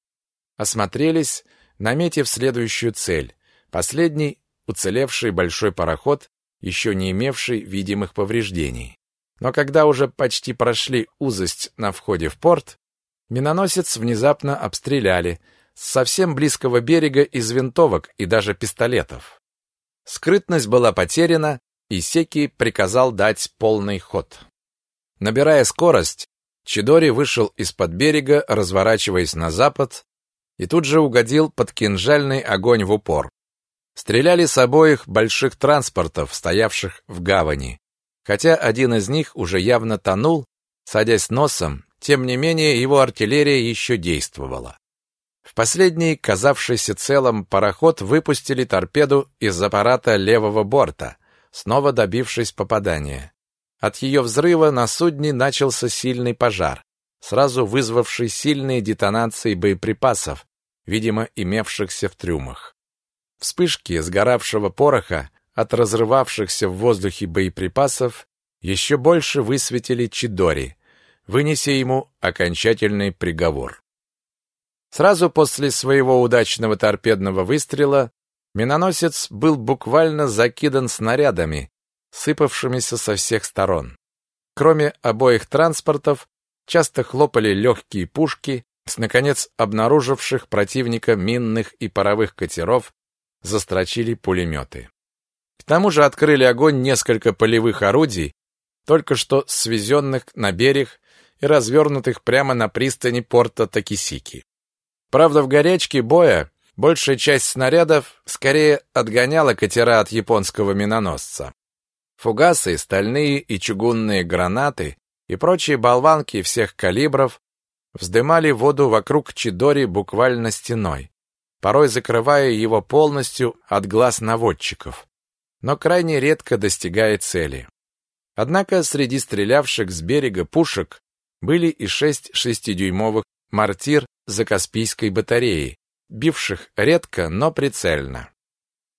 осмотрелись, наметив следующую цель. Последний уцелевший большой пароход, еще не имевший видимых повреждений. Но когда уже почти прошли узость на входе в порт, миноносец внезапно обстреляли с совсем близкого берега из винтовок и даже пистолетов. Скрытность была потеряна, и Секи приказал дать полный ход. Набирая скорость, Чидори вышел из-под берега, разворачиваясь на запад, и тут же угодил под кинжальный огонь в упор. Стреляли с обоих больших транспортов, стоявших в гавани. Хотя один из них уже явно тонул, садясь носом, тем не менее его артиллерия еще действовала. Последний, казавшийся целым, пароход выпустили торпеду из аппарата левого борта, снова добившись попадания. От ее взрыва на судне начался сильный пожар, сразу вызвавший сильные детонации боеприпасов, видимо, имевшихся в трюмах. Вспышки сгоравшего пороха от разрывавшихся в воздухе боеприпасов еще больше высветили Чидори, вынеся ему окончательный приговор. Сразу после своего удачного торпедного выстрела миноносец был буквально закидан снарядами, сыпавшимися со всех сторон. Кроме обоих транспортов, часто хлопали легкие пушки с, наконец, обнаруживших противника минных и паровых катеров, застрочили пулеметы. К тому же открыли огонь несколько полевых орудий, только что свезенных на берег и развернутых прямо на пристани порта Такисики. Правда, в горячке боя большая часть снарядов скорее отгоняла катера от японского миноносца. Фугасы, стальные и чугунные гранаты и прочие болванки всех калибров вздымали воду вокруг Чидори буквально стеной, порой закрывая его полностью от глаз наводчиков но крайне редко достигая цели. Однако среди стрелявших с берега пушек были и шесть шестидюймовых мортир Закаспийской батареи, бивших редко, но прицельно.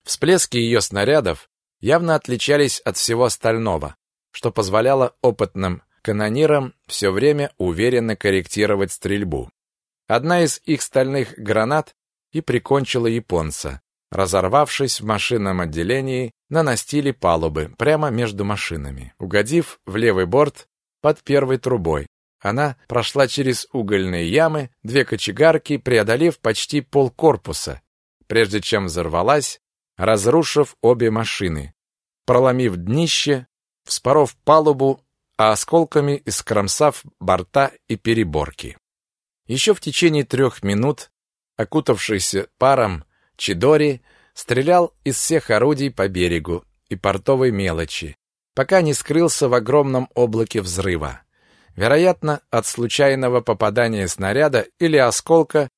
Всплески ее снарядов явно отличались от всего остального, что позволяло опытным канонирам все время уверенно корректировать стрельбу. Одна из их стальных гранат и прикончила японца, разорвавшись в машинном отделении на настиле палубы, прямо между машинами, угодив в левый борт под первой трубой. Она прошла через угольные ямы, две кочегарки, преодолев почти полкорпуса, прежде чем взорвалась, разрушив обе машины, проломив днище, вспоров палубу, а осколками искромсав борта и переборки. Еще в течение трех минут, окутавшийся паром, Чидори стрелял из всех орудий по берегу и портовой мелочи, пока не скрылся в огромном облаке взрыва. Вероятно, от случайного попадания снаряда или осколка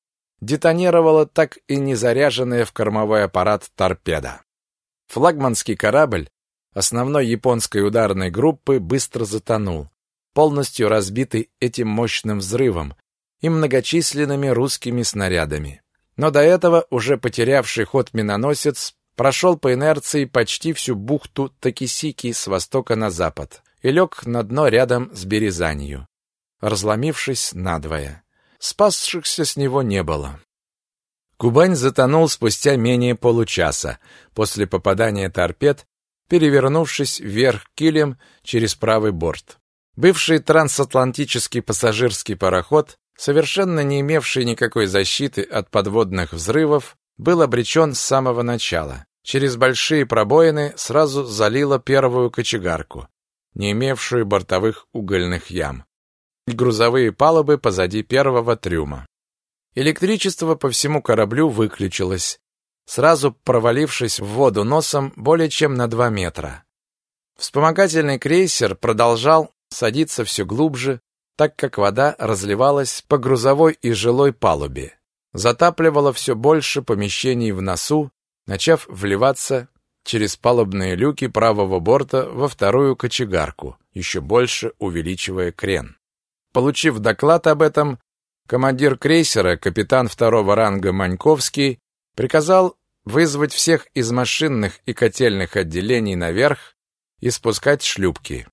детонировала так и не заряженная в кормовой аппарат торпеда. Флагманский корабль основной японской ударной группы быстро затонул, полностью разбитый этим мощным взрывом и многочисленными русскими снарядами. Но до этого уже потерявший ход миноносец прошел по инерции почти всю бухту Такисики с востока на запад и лег на дно рядом с Березанью, разломившись надвое. Спасшихся с него не было. Кубань затонул спустя менее получаса после попадания торпед, перевернувшись вверх килем через правый борт. Бывший трансатлантический пассажирский пароход совершенно не имевший никакой защиты от подводных взрывов, был обречен с самого начала. Через большие пробоины сразу залило первую кочегарку, не имевшую бортовых угольных ям, и грузовые палубы позади первого трюма. Электричество по всему кораблю выключилось, сразу провалившись в воду носом более чем на два метра. Вспомогательный крейсер продолжал садиться все глубже, так как вода разливалась по грузовой и жилой палубе, затапливала все больше помещений в носу, начав вливаться через палубные люки правого борта во вторую кочегарку, еще больше увеличивая крен. Получив доклад об этом, командир крейсера, капитан второго ранга Маньковский, приказал вызвать всех из машинных и котельных отделений наверх и спускать шлюпки.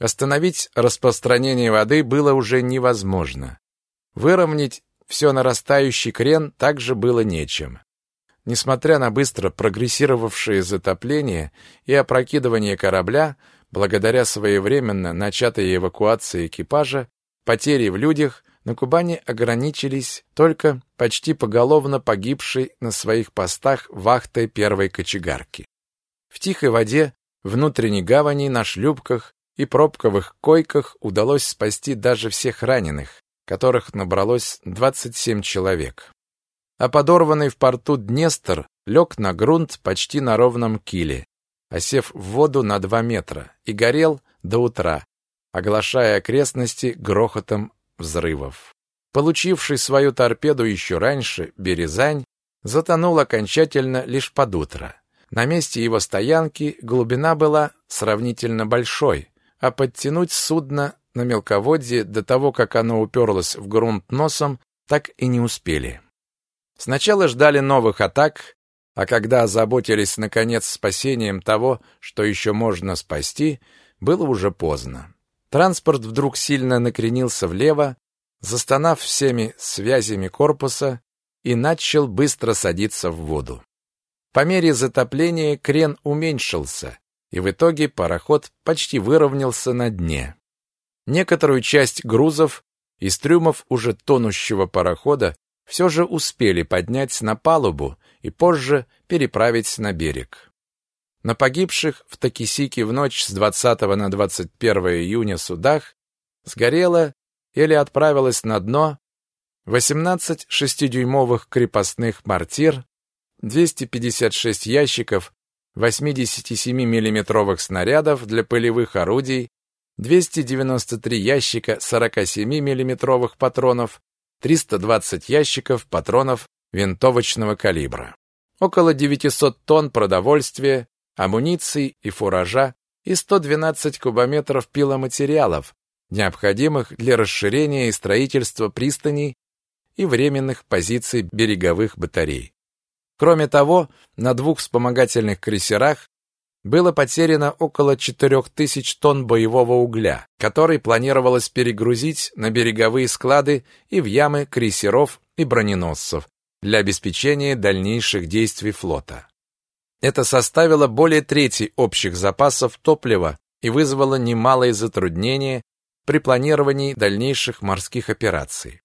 Остановить распространение воды было уже невозможно. Выровнять все нарастающий крен также было нечем. Несмотря на быстро прогрессировавшее затопление и опрокидывание корабля, благодаря своевременно начатой эвакуации экипажа, потери в людях на Кубани ограничились только почти поголовно погибшей на своих постах вахтой первой кочегарки. В тихой воде, внутренней гавани, на шлюпках и пробковых койках удалось спасти даже всех раненых, которых набралось 27 человек а подорванный в порту Днестр лег на грунт почти на ровном киле, осев в воду на два метра, и горел до утра, оглашая окрестности грохотом взрывов. Получивший свою торпеду еще раньше, Березань затонул окончательно лишь под утро. На месте его стоянки глубина была сравнительно большой, а подтянуть судно на мелководье до того, как оно уперлось в грунт носом, так и не успели. Сначала ждали новых атак, а когда озаботились, наконец, спасением того, что еще можно спасти, было уже поздно. Транспорт вдруг сильно накренился влево, застонав всеми связями корпуса, и начал быстро садиться в воду. По мере затопления крен уменьшился, и в итоге пароход почти выровнялся на дне. Некоторую часть грузов из трюмов уже тонущего парохода все же успели поднять на палубу и позже переправить на берег. На погибших в Такисике в ночь с 20 на 21 июня судах сгорело или отправилось на дно 18 шестидюймовых крепостных мортир, 256 ящиков 87 миллиметровых снарядов для полевых орудий, 293 ящика 47 миллиметровых патронов 320 ящиков патронов винтовочного калибра, около 900 тонн продовольствия, амуниции и фуража и 112 кубометров пиломатериалов, необходимых для расширения и строительства пристаней и временных позиций береговых батарей. Кроме того, на двух вспомогательных крейсерах было потеряно около 4000 тонн боевого угля, который планировалось перегрузить на береговые склады и в ямы крейсеров и броненосцев для обеспечения дальнейших действий флота. Это составило более трети общих запасов топлива и вызвало немалые затруднения при планировании дальнейших морских операций.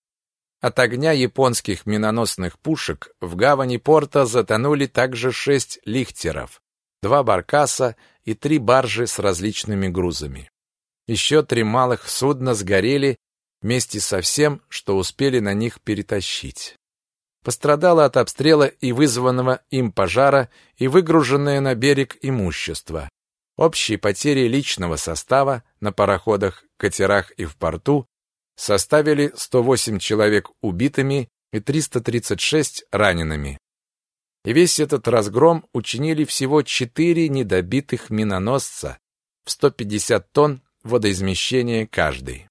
От огня японских миноносных пушек в гавани порта затонули также шесть лихтеров, два баркаса и три баржи с различными грузами. Еще три малых судна сгорели вместе со всем, что успели на них перетащить. Пострадало от обстрела и вызванного им пожара и выгруженное на берег имущество. Общие потери личного состава на пароходах, катерах и в порту составили 108 человек убитыми и 336 ранеными. И весь этот разгром учинили всего четыре недобитых миноносца в 150 тонн водоизмещения каждый.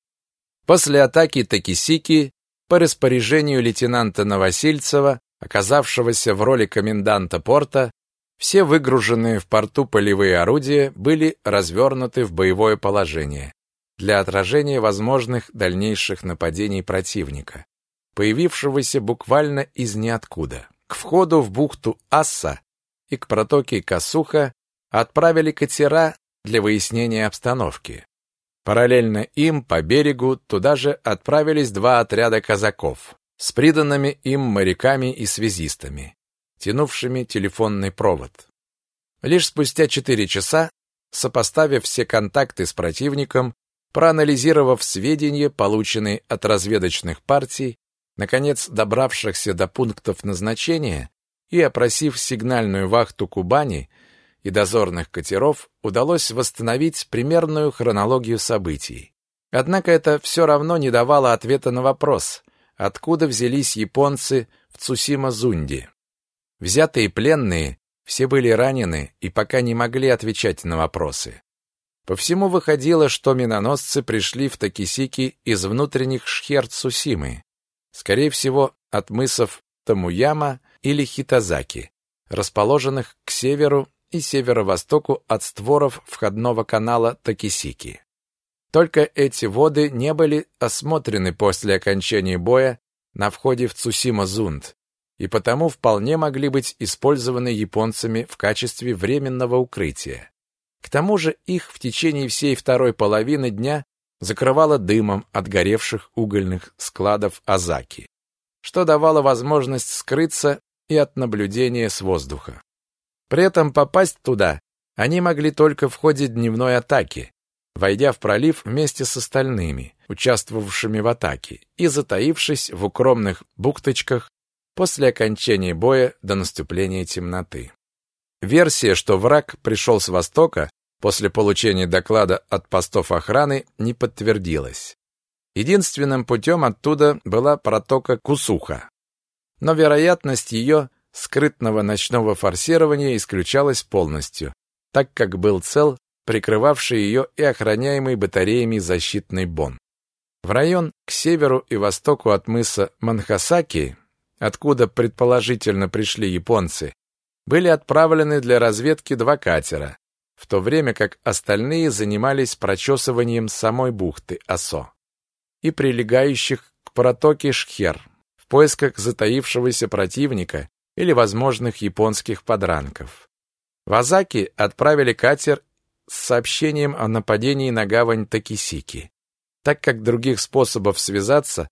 После атаки Такисики по распоряжению лейтенанта Новосильцева, оказавшегося в роли коменданта порта, все выгруженные в порту полевые орудия были развернуты в боевое положение для отражения возможных дальнейших нападений противника, появившегося буквально из ниоткуда. К входу в бухту Асса и к протоке Касуха отправили катера для выяснения обстановки. Параллельно им по берегу туда же отправились два отряда казаков с приданными им моряками и связистами, тянувшими телефонный провод. Лишь спустя четыре часа, сопоставив все контакты с противником, проанализировав сведения, полученные от разведочных партий, Наконец, добравшихся до пунктов назначения и опросив сигнальную вахту Кубани и дозорных катеров, удалось восстановить примерную хронологию событий. Однако это все равно не давало ответа на вопрос, откуда взялись японцы в Цусима-Зунде. Взятые пленные все были ранены и пока не могли отвечать на вопросы. По всему выходило, что миноносцы пришли в Такисики из внутренних шхер Цусимы, скорее всего, от мысов Тамуяма или Хитазаки, расположенных к северу и северо-востоку от створов входного канала Такисики. Только эти воды не были осмотрены после окончания боя на входе в Цусима-Зунд, и потому вполне могли быть использованы японцами в качестве временного укрытия. К тому же их в течение всей второй половины дня закрывало дымом от горевших угольных складов Азаки, что давало возможность скрыться и от наблюдения с воздуха. При этом попасть туда они могли только в ходе дневной атаки, войдя в пролив вместе с остальными, участвовавшими в атаке, и затаившись в укромных бухточках после окончания боя до наступления темноты. Версия, что враг пришел с востока после получения доклада от постов охраны, не подтвердилась. Единственным путем оттуда была протока Кусуха. Но вероятность ее скрытного ночного форсирования исключалась полностью, так как был цел прикрывавший ее и охраняемый батареями защитный бон. В район к северу и востоку от мыса Манхасаки, откуда предположительно пришли японцы, были отправлены для разведки два катера, в то время как остальные занимались прочесыванием самой бухты Асо и прилегающих к протоке Шхер в поисках затаившегося противника или возможных японских подранков. В Азаки отправили катер с сообщением о нападении на гавань Такисики, так как других способов связаться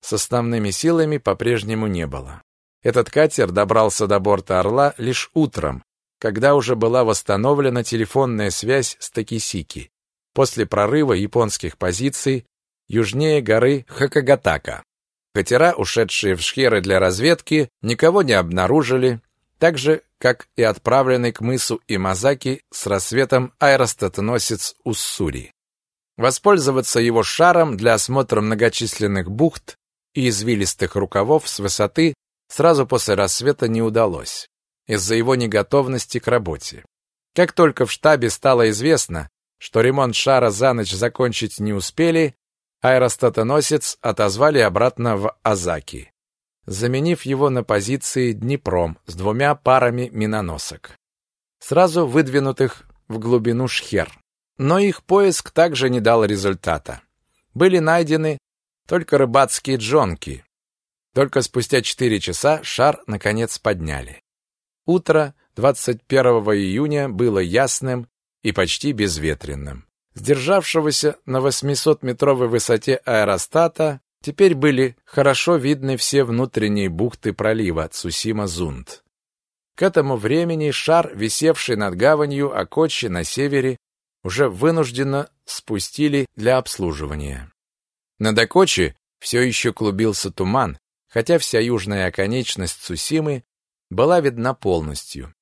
с основными силами по-прежнему не было. Этот катер добрался до борта Орла лишь утром, когда уже была восстановлена телефонная связь с Такисики после прорыва японских позиций южнее горы Хакагатака. Катера, ушедшие в шхеры для разведки, никого не обнаружили, так же, как и отправленный к мысу Имазаки с рассветом аэростатоносец Уссури. Воспользоваться его шаром для осмотра многочисленных бухт и извилистых рукавов с высоты сразу после рассвета не удалось, из-за его неготовности к работе. Как только в штабе стало известно, что ремонт шара за ночь закончить не успели, аэростатоносец отозвали обратно в Азаки заменив его на позиции Днепром с двумя парами миноносок, сразу выдвинутых в глубину Шхер. Но их поиск также не дал результата. Были найдены только рыбацкие джонки. Только спустя 4 часа шар наконец подняли. Утро 21 июня было ясным и почти безветренным. Сдержавшегося на 800-метровой высоте аэростата Теперь были хорошо видны все внутренние бухты пролива Цусима-Зунд. К этому времени шар, висевший над гаванью Акочи на севере, уже вынужденно спустили для обслуживания. Над Акочи все еще клубился туман, хотя вся южная оконечность Цусимы была видна полностью.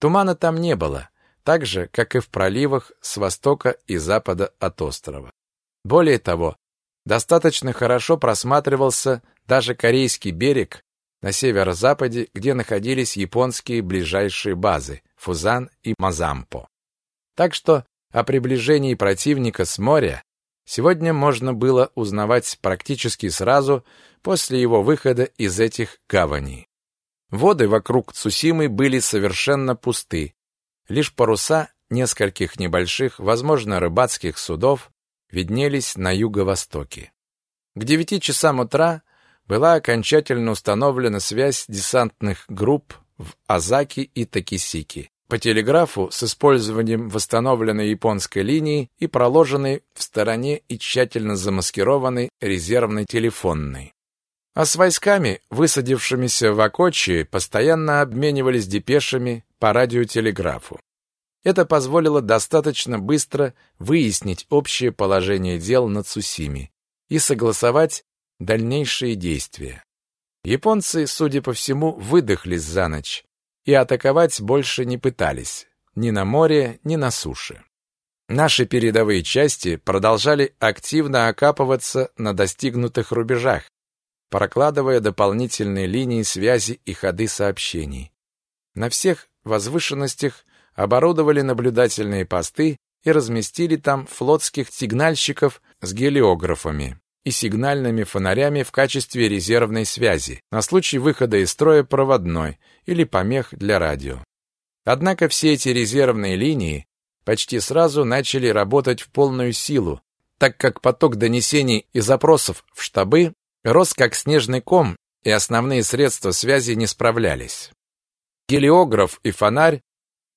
Тумана там не было, так же, как и в проливах с востока и запада от острова. Более того, достаточно хорошо просматривался даже корейский берег на северо-западе, где находились японские ближайшие базы Фузан и Мазампо. Так что о приближении противника с моря сегодня можно было узнавать практически сразу после его выхода из этих гаваней. Воды вокруг Цусимы были совершенно пусты. Лишь паруса нескольких небольших, возможно, рыбацких судов виднелись на юго-востоке. К девяти часам утра была окончательно установлена связь десантных групп в Азаки и Такисики по телеграфу с использованием восстановленной японской линии и проложенной в стороне и тщательно замаскированной резервной телефонной. А с войсками, высадившимися в Акочи, постоянно обменивались депешами по радиотелеграфу. Это позволило достаточно быстро выяснить общее положение дел на Цусиме и согласовать дальнейшие действия. Японцы, судя по всему, выдохлись за ночь и атаковать больше не пытались, ни на море, ни на суше. Наши передовые части продолжали активно окапываться на достигнутых рубежах, прокладывая дополнительные линии связи и ходы сообщений. На всех возвышенностях оборудовали наблюдательные посты и разместили там флотских сигнальщиков с гелиографами и сигнальными фонарями в качестве резервной связи на случай выхода из строя проводной или помех для радио. Однако все эти резервные линии почти сразу начали работать в полную силу, так как поток донесений и запросов в штабы рос как снежный ком, и основные средства связи не справлялись. Гелиограф и фонарь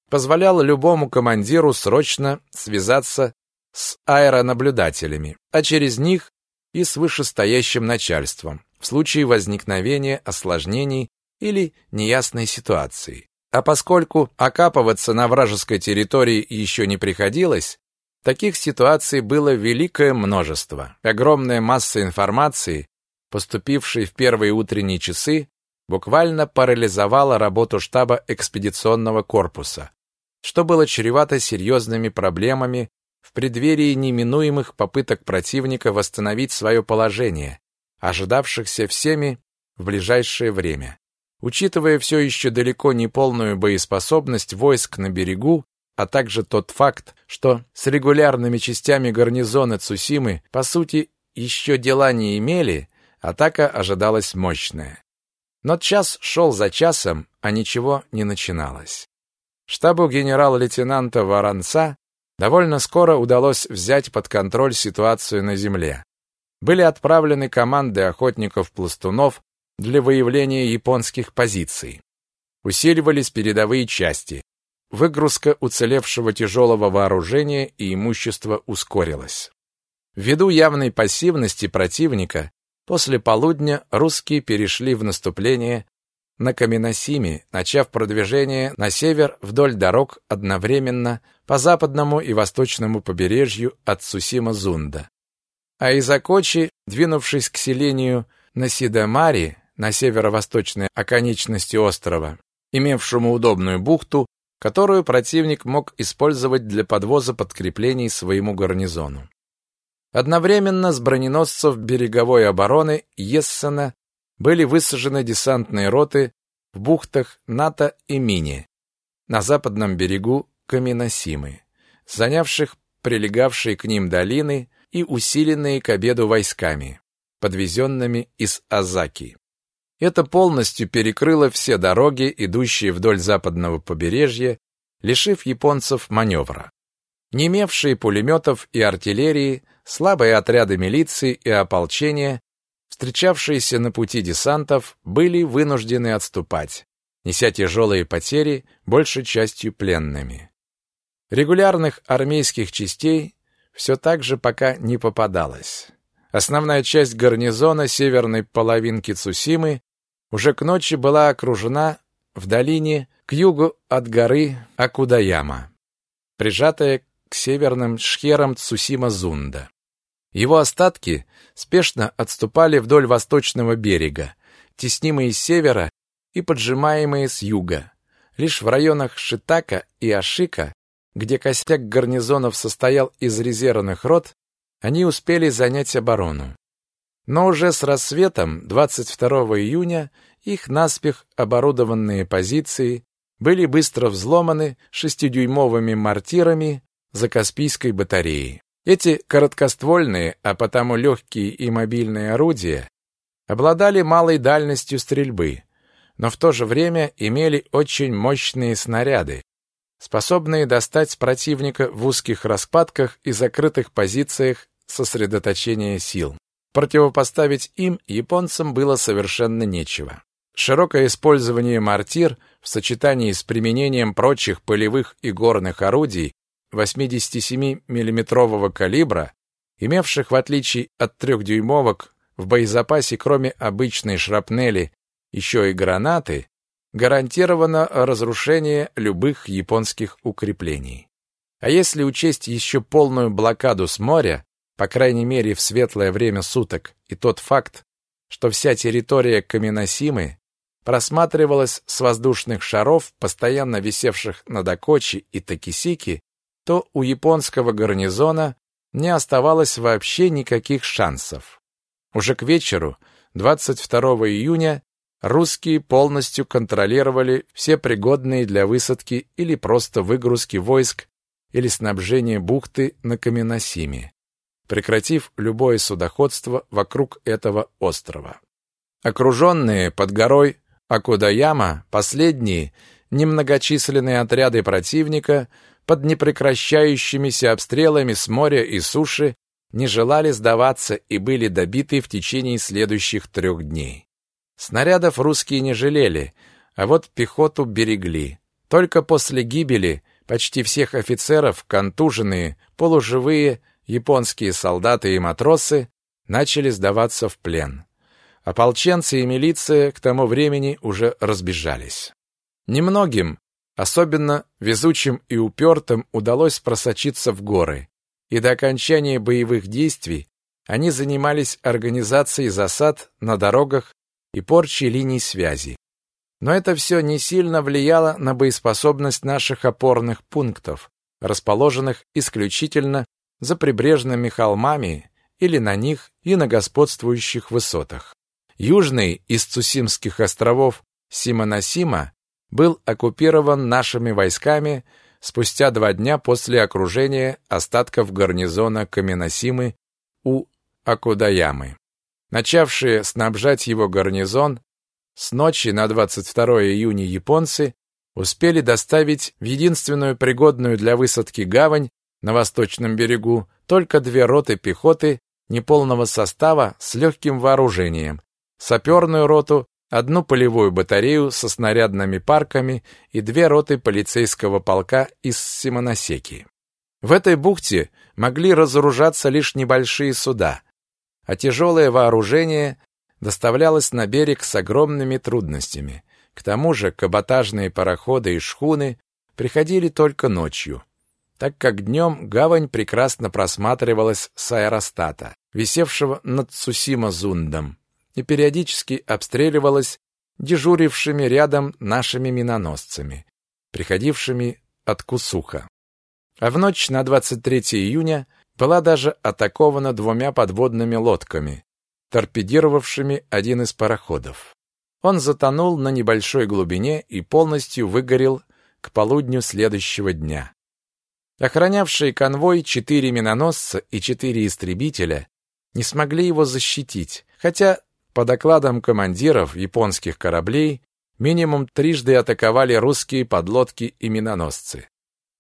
позволял любому командиру срочно связаться с аэронаблюдателями, а через них и с вышестоящим начальством в случае возникновения осложнений или неясной ситуации. А поскольку окапываться на вражеской территории еще не приходилось, таких ситуаций было великое множество. Огромная масса информации, поступившей в первые утренние часы, буквально парализовала работу штаба экспедиционного корпуса, что было чревато серьезными проблемами в преддверии неминуемых попыток противника восстановить свое положение, ожидавшихся всеми в ближайшее время. Учитывая все еще далеко не полную боеспособность войск на берегу, а также тот факт, что с регулярными частями гарнизона Цусимы, по сути, еще дела не имели, атака ожидалась мощная. Но час шел за часом, а ничего не начиналось. Штабу генерал-лейтенанта Воронца довольно скоро удалось взять под контроль ситуацию на земле. Были отправлены команды охотников-пластунов для выявления японских позиций. Усиливались передовые части. Выгрузка уцелевшего тяжелого вооружения и имущества ускорилась. Ввиду явной пассивности противника, после полудня русские перешли в наступление на Каменосиме, начав продвижение на север вдоль дорог одновременно по западному и восточному побережью от Сусима-Зунда. А из Акочи, двинувшись к селению Насидамари, на северо-восточной оконечности острова, имевшему удобную бухту, которую противник мог использовать для подвоза подкреплений своему гарнизону. Одновременно с броненосцев береговой обороны Ессена были высажены десантные роты в бухтах Ната и Мини на западном берегу Каминосимы, занявших прилегавшие к ним долины и усиленные к обеду войсками, подвезенными из Азаки. Это полностью перекрыло все дороги, идущие вдоль западного побережья, лишив японцев маневра. Не имевшие пулеметов и артиллерии, слабые отряды милиции и ополчения, встречавшиеся на пути десантов, были вынуждены отступать, неся тяжелые потери, большей частью пленными. Регулярных армейских частей все так же пока не попадалось. Основная часть гарнизона северной половинки Цусимы уже к ночи была окружена в долине к югу от горы Акудаяма, прижатая к северным шхерам Цусима-Зунда. Его остатки спешно отступали вдоль восточного берега, теснимые с севера и поджимаемые с юга. Лишь в районах Шитака и Ашика, где костяк гарнизонов состоял из резервных рот, они успели занять оборону. Но уже с рассветом 22 июня их наспех оборудованные позиции были быстро взломаны шестидюймовыми мортирами за Каспийской батареей. Эти короткоствольные, а потому легкие и мобильные орудия обладали малой дальностью стрельбы, но в то же время имели очень мощные снаряды, способные достать противника в узких распадках и закрытых позициях сосредоточения сил. Противопоставить им японцам было совершенно нечего. Широкое использование мортир в сочетании с применением прочих полевых и горных орудий 87 миллиметрового калибра, имевших в отличие от трехдюймовок в боезапасе кроме обычной шрапнели еще и гранаты, гарантировано разрушение любых японских укреплений. А если учесть еще полную блокаду с моря, по крайней мере в светлое время суток, и тот факт, что вся территория Каменосимы просматривалась с воздушных шаров, постоянно висевших над Акочи и Такисики, то у японского гарнизона не оставалось вообще никаких шансов. Уже к вечеру 22 июня русские полностью контролировали все пригодные для высадки или просто выгрузки войск или снабжение бухты на Каменосиме, прекратив любое судоходство вокруг этого острова. Окруженные под горой Акудаяма, последние немногочисленные отряды противника под непрекращающимися обстрелами с моря и суши не желали сдаваться и были добиты в течение следующих трех дней. Снарядов русские не жалели, а вот пехоту берегли. Только после гибели почти всех офицеров контуженные, полуживые японские солдаты и матросы начали сдаваться в плен. Ополченцы и милиция к тому времени уже разбежались. Немногим, особенно везучим и упертым, удалось просочиться в горы, и до окончания боевых действий они занимались организацией засад на дорогах и порчей линий связи. Но это все не сильно влияло на боеспособность наших опорных пунктов, расположенных исключительно за прибрежными холмами или на них и на господствующих высотах. Южный из Цусимских островов Симоносима был оккупирован нашими войсками спустя два дня после окружения остатков гарнизона Каменосимы у Акудаямы. Начавшие снабжать его гарнизон с ночи на 22 июня японцы успели доставить в единственную пригодную для высадки гавань на восточном берегу только две роты пехоты неполного состава с легким вооружением, саперную роту, одну полевую батарею со снарядными парками и две роты полицейского полка из Симоносеки. В этой бухте могли разоружаться лишь небольшие суда, а тяжелое вооружение доставлялось на берег с огромными трудностями. К тому же каботажные пароходы и шхуны приходили только ночью, так как днем гавань прекрасно просматривалась с аэростата, висевшего над Цусима-Зундом, и периодически обстреливалась дежурившими рядом нашими миноносцами, приходившими от Кусуха. А в ночь на 23 июня была даже атакована двумя подводными лодками, торпедировавшими один из пароходов. Он затонул на небольшой глубине и полностью выгорел к полудню следующего дня. Охранявшие конвой четыре миноносца и четыре истребителя не смогли его защитить, хотя, по докладам командиров японских кораблей, минимум трижды атаковали русские подлодки и миноносцы.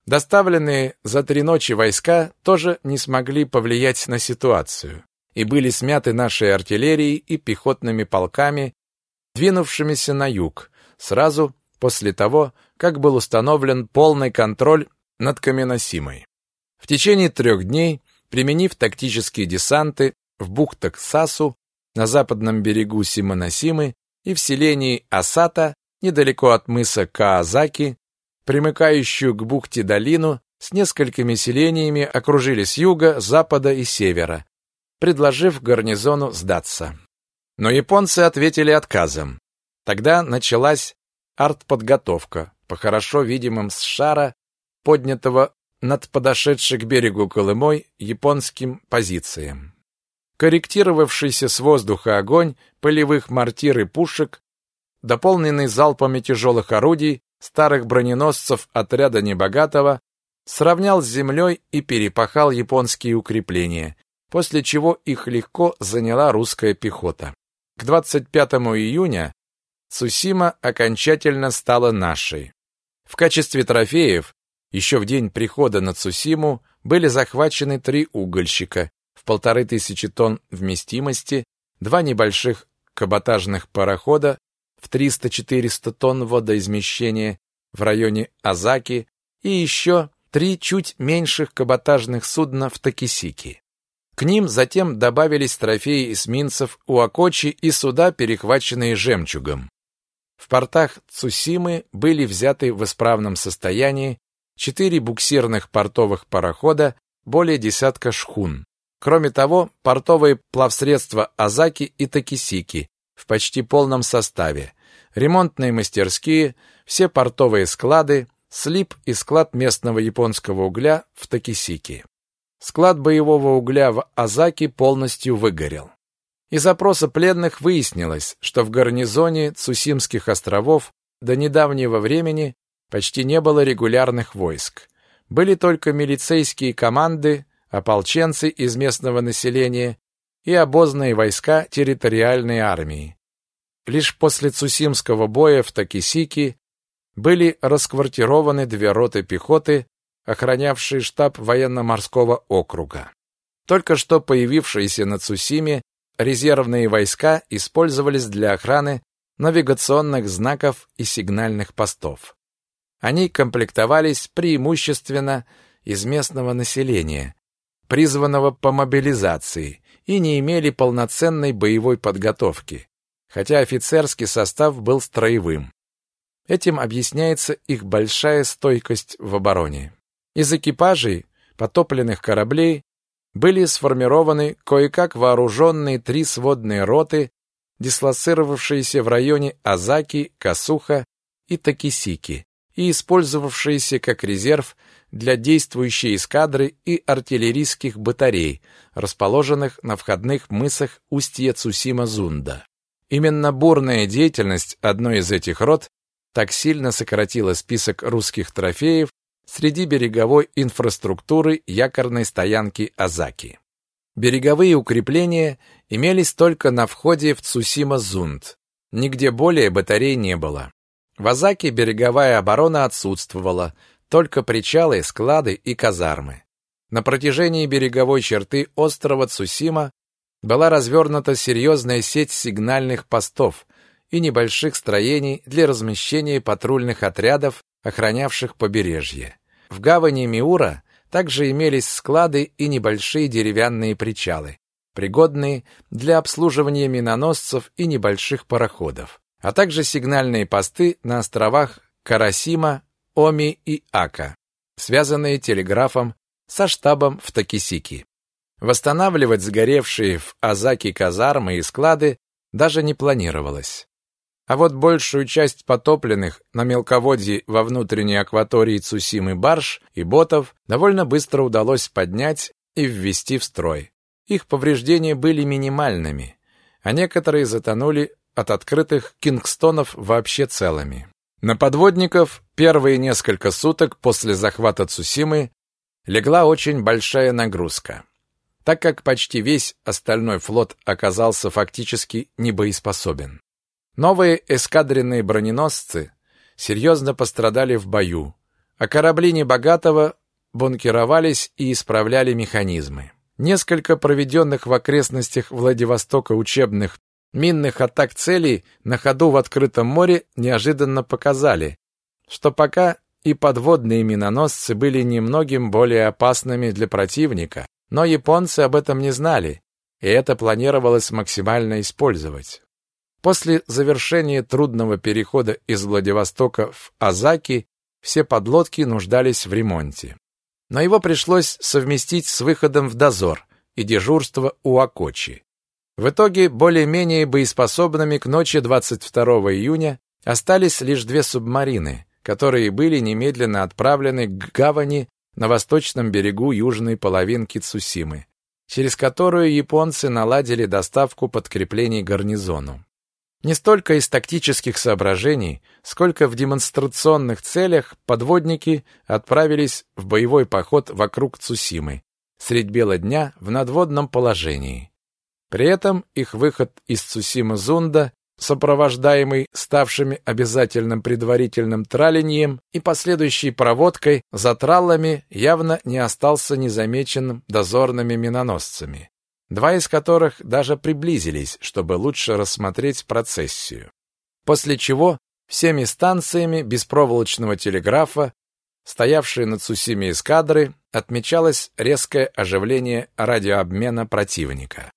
Доставленные за три ночи войска тоже не смогли повлиять на ситуацию и были смяты нашей артиллерией и пехотными полками, двинувшимися на юг, сразу после того, как был установлен полный контроль над Каменосимой. В течение трех дней, применив тактические десанты в бухтах Сасу, на западном берегу Симоносимы и в селении Асата, недалеко от мыса Каазаки, примыкающую к бухте долину, с несколькими селениями окружили с юга, запада и севера, предложив гарнизону сдаться. Но японцы ответили отказом. Тогда началась артподготовка по хорошо видимым с шара, поднятого над подошедшей к берегу Колымой японским позициям. Корректировавшийся с воздуха огонь полевых мортир и пушек, дополненный залпами тяжелых орудий, старых броненосцев отряда Небогатого, сравнял с землей и перепахал японские укрепления, после чего их легко заняла русская пехота. К 25 июня Цусима окончательно стала нашей. В качестве трофеев еще в день прихода на Цусиму были захвачены три угольщика полторы тысячи тонн вместимости, два небольших каботажных парохода в 300-400 тонн водоизмещения в районе Азаки и еще три чуть меньших каботажных судна в Такисики. К ним затем добавились трофеи эсминцев Уакочи и суда, перехваченные жемчугом. В портах Цусимы были взяты в исправном состоянии четыре буксирных портовых парохода, более десятка шхун. Кроме того, портовые плавсредства Азаки и Такисики в почти полном составе, ремонтные мастерские, все портовые склады, слип и склад местного японского угля в Такисики. Склад боевого угля в Азаки полностью выгорел. Из опроса пленных выяснилось, что в гарнизоне Цусимских островов до недавнего времени почти не было регулярных войск. Были только милицейские команды, ополченцы из местного населения и обозные войска территориальной армии. Лишь после Цусимского боя в Такисики были расквартированы две роты пехоты, охранявшие штаб военно-морского округа. Только что появившиеся на Цусиме резервные войска использовались для охраны навигационных знаков и сигнальных постов. Они комплектовались преимущественно из местного населения, призванного по мобилизации, и не имели полноценной боевой подготовки, хотя офицерский состав был строевым. Этим объясняется их большая стойкость в обороне. Из экипажей потопленных кораблей были сформированы кое-как вооруженные три сводные роты, дислоцировавшиеся в районе Азаки, Касуха и Такисики и использовавшиеся как резерв для действующей эскадры и артиллерийских батарей, расположенных на входных мысах устья Цусима-Зунда. Именно бурная деятельность одной из этих рот так сильно сократила список русских трофеев среди береговой инфраструктуры якорной стоянки Азаки. Береговые укрепления имелись только на входе в Цусима-Зунд. Нигде более батарей не было. В Азаке береговая оборона отсутствовала, только причалы, склады и казармы. На протяжении береговой черты острова Цусима была развернута серьезная сеть сигнальных постов и небольших строений для размещения патрульных отрядов, охранявших побережье. В гавани Миура также имелись склады и небольшие деревянные причалы, пригодные для обслуживания миноносцев и небольших пароходов а также сигнальные посты на островах Карасима, Оми и Ака, связанные телеграфом со штабом в Такисики. Восстанавливать сгоревшие в Азаки казармы и склады даже не планировалось. А вот большую часть потопленных на мелководье во внутренней акватории Цусимы барж и ботов довольно быстро удалось поднять и ввести в строй. Их повреждения были минимальными, а некоторые затонули от открытых кингстонов вообще целыми. На подводников первые несколько суток после захвата Цусимы легла очень большая нагрузка, так как почти весь остальной флот оказался фактически небоеспособен. Новые эскадренные броненосцы серьезно пострадали в бою, а корабли Небогатого бункеровались и исправляли механизмы. Несколько проведенных в окрестностях Владивостока учебных минных атак целей на ходу в открытом море неожиданно показали, что пока и подводные миноносцы были немногим более опасными для противника, но японцы об этом не знали, и это планировалось максимально использовать. После завершения трудного перехода из Владивостока в Азаки все подлодки нуждались в ремонте. Но его пришлось совместить с выходом в дозор и дежурство у Акочи. В итоге более-менее боеспособными к ночи 22 июня остались лишь две субмарины, которые были немедленно отправлены к гавани на восточном берегу южной половинки Цусимы, через которую японцы наладили доставку подкреплений гарнизону. Не столько из тактических соображений, сколько в демонстрационных целях подводники отправились в боевой поход вокруг Цусимы средь бела дня в надводном положении. При этом их выход из Цусима-Зунда, сопровождаемый ставшими обязательным предварительным тралением и последующей проводкой за траллами, явно не остался незамеченным дозорными миноносцами, два из которых даже приблизились, чтобы лучше рассмотреть процессию. После чего всеми станциями беспроволочного телеграфа, стоявшие над Цусиме эскадры, отмечалось резкое оживление радиообмена противника.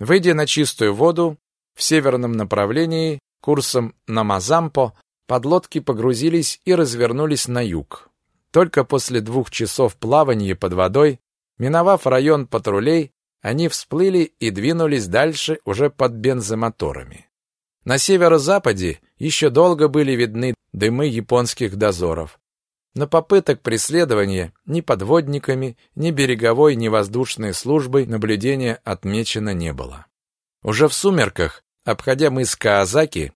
Выйдя на чистую воду в северном направлении курсом на Мазампо, подлодки погрузились и развернулись на юг. Только после двух часов плавания под водой, миновав район патрулей, они всплыли и двинулись дальше уже под бензомоторами. На северо-западе еще долго были видны дымы японских дозоров, но попыток преследования ни подводниками, ни береговой, ни воздушной службой наблюдения отмечено не было. Уже в сумерках, обходя мыс Каазаки,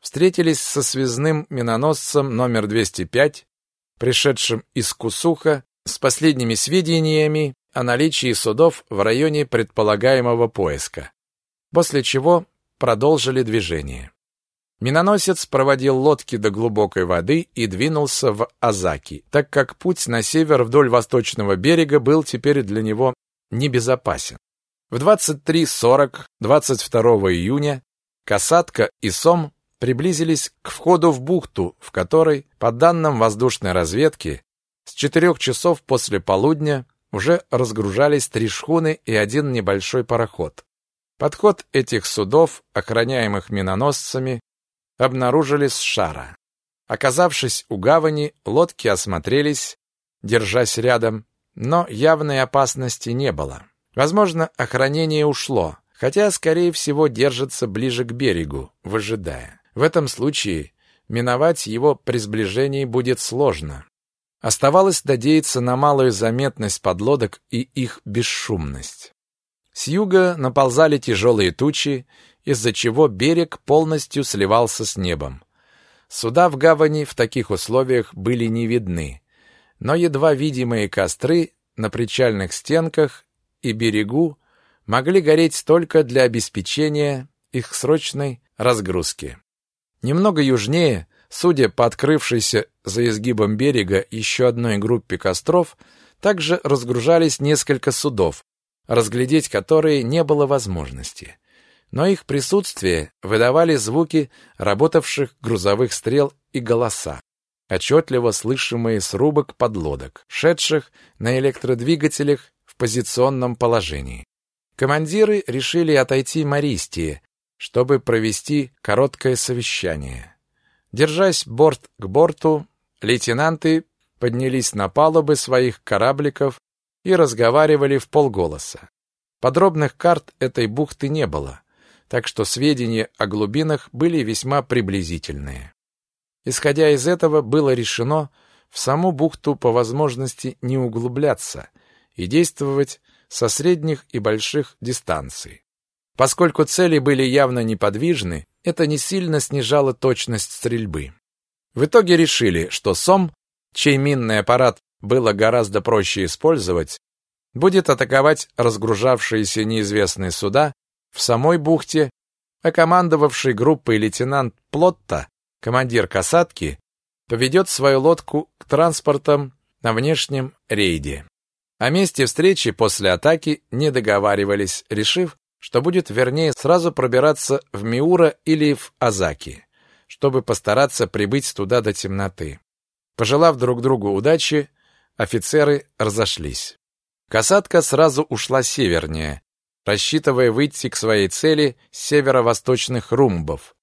встретились со связным миноносцем номер 205, пришедшим из Кусуха с последними сведениями о наличии судов в районе предполагаемого поиска, после чего продолжили движение. Миноносец проводил лодки до глубокой воды и двинулся в Азаки, так как путь на север вдоль восточного берега был теперь для него небезопасен. В 23.40 22 июня Касатка и Сом приблизились к входу в бухту, в которой, по данным воздушной разведки, с четырех часов после полудня уже разгружались три шхуны и один небольшой пароход. Подход этих судов, охраняемых миноносцами, обнаружили с шара. Оказавшись у гавани, лодки осмотрелись, держась рядом, но явной опасности не было. Возможно, охранение ушло, хотя, скорее всего, держится ближе к берегу, выжидая. В этом случае миновать его при сближении будет сложно. Оставалось надеяться на малую заметность подлодок и их бесшумность. С юга наползали тяжелые тучи, из-за чего берег полностью сливался с небом. Суда в гавани в таких условиях были не видны, но едва видимые костры на причальных стенках и берегу могли гореть только для обеспечения их срочной разгрузки. Немного южнее, судя по открывшейся за изгибом берега еще одной группе костров, также разгружались несколько судов, разглядеть которые не было возможности. Но их присутствие выдавали звуки работавших грузовых стрел и голоса, отчетливо слышимые с рубок подлодок, шедших на электродвигателях в позиционном положении. Командиры решили отойти Мористии, чтобы провести короткое совещание. Держась борт к борту, лейтенанты поднялись на палубы своих корабликов и разговаривали в полголоса. Подробных карт этой бухты не было, так что сведения о глубинах были весьма приблизительные. Исходя из этого, было решено в саму бухту по возможности не углубляться и действовать со средних и больших дистанций. Поскольку цели были явно неподвижны, это не сильно снижало точность стрельбы. В итоге решили, что СОМ, чей минный аппарат было гораздо проще использовать, будет атаковать разгружавшиеся неизвестные суда в самой бухте, а командовавший группой лейтенант Плотта, командир касатки, поведет свою лодку к транспортам на внешнем рейде. О месте встречи после атаки не договаривались, решив, что будет вернее сразу пробираться в Миура или в Азаки, чтобы постараться прибыть туда до темноты. Пожелав друг другу удачи, офицеры разошлись. Касатка сразу ушла севернее, рассчитывая выйти к своей цели с северо-восточных румбов.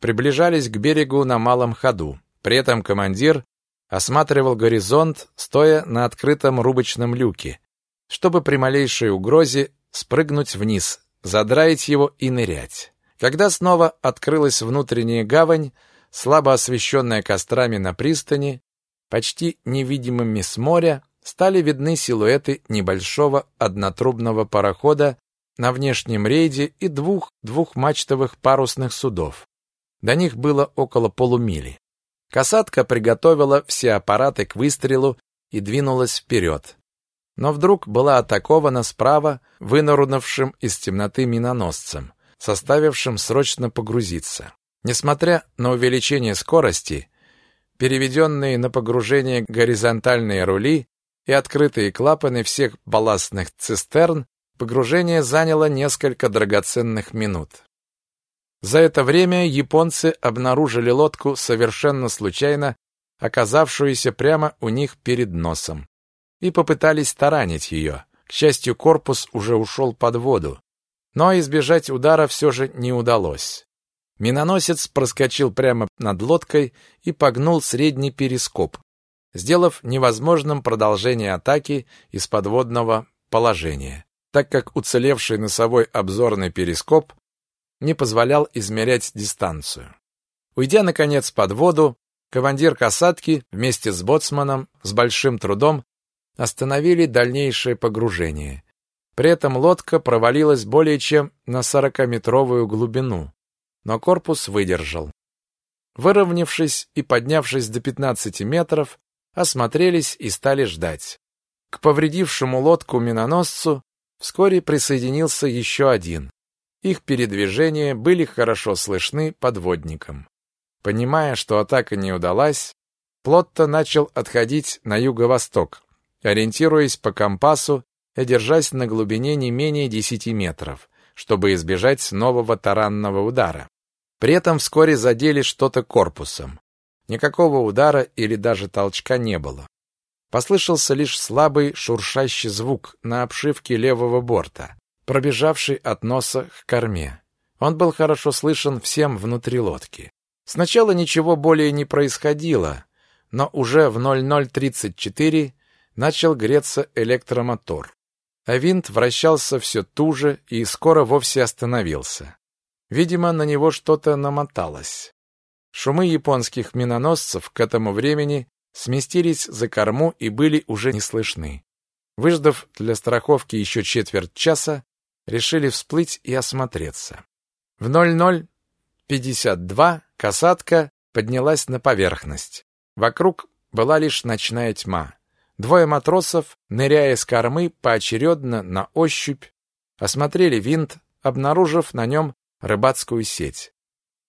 Приближались к берегу на малом ходу. При этом командир осматривал горизонт, стоя на открытом рубочном люке, чтобы при малейшей угрозе спрыгнуть вниз, задраить его и нырять. Когда снова открылась внутренняя гавань, слабо освещенная кострами на пристани, почти невидимыми с моря, стали видны силуэты небольшого однотрубного парохода на внешнем рейде и двух двухмачтовых парусных судов. До них было около полумили. Касатка приготовила все аппараты к выстрелу и двинулась вперед но вдруг была атакована справа вынырнувшим из темноты миноносцем, составившим срочно погрузиться. Несмотря на увеличение скорости, переведенные на погружение горизонтальные рули и открытые клапаны всех балластных цистерн, погружение заняло несколько драгоценных минут. За это время японцы обнаружили лодку совершенно случайно оказавшуюся прямо у них перед носом и попытались таранить ее. К счастью, корпус уже ушел под воду, но избежать удара все же не удалось. Миноносец проскочил прямо над лодкой и погнул средний перископ, сделав невозможным продолжение атаки из подводного положения, так как уцелевший носовой обзорный перископ не позволял измерять дистанцию. Уйдя, наконец, под воду, командир касатки вместе с боцманом с большим трудом остановили дальнейшее погружение. При этом лодка провалилась более чем на сорокаметровую глубину, но корпус выдержал. Выровнявшись и поднявшись до 15 метров, осмотрелись и стали ждать. К повредившему лодку миноносцу вскоре присоединился еще один. Их передвижения были хорошо слышны подводникам. Понимая, что атака не удалась, Плотто начал отходить на юго-восток, ориентируясь по компасу и держась на глубине не менее 10 метров, чтобы избежать нового таранного удара. При этом вскоре задели что-то корпусом. Никакого удара или даже толчка не было. Послышался лишь слабый шуршащий звук на обшивке левого борта, пробежавший от носа к корме. Он был хорошо слышен всем внутри лодки. Сначала ничего более не происходило, но уже в 0034 начал греться электромотор. А винт вращался все туже и скоро вовсе остановился. Видимо, на него что-то намоталось. Шумы японских миноносцев к этому времени сместились за корму и были уже не слышны. Выждав для страховки еще четверть часа, решили всплыть и осмотреться. В 00.52 касатка поднялась на поверхность. Вокруг была лишь ночная тьма. Двое матросов, ныряя с кормы поочередно на ощупь, осмотрели винт, обнаружив на нем рыбацкую сеть.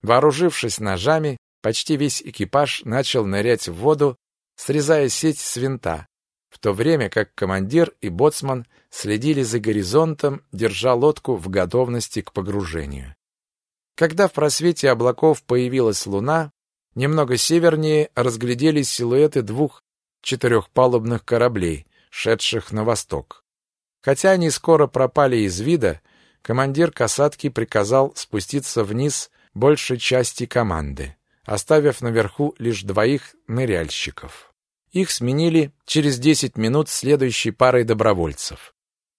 Вооружившись ножами, почти весь экипаж начал нырять в воду, срезая сеть с винта, в то время как командир и боцман следили за горизонтом, держа лодку в готовности к погружению. Когда в просвете облаков появилась луна, Немного севернее разгляделись силуэты двух четырехпалубных кораблей, шедших на восток. Хотя они скоро пропали из вида, командир касатки приказал спуститься вниз большей части команды, оставив наверху лишь двоих ныряльщиков. Их сменили через 10 минут следующей парой добровольцев.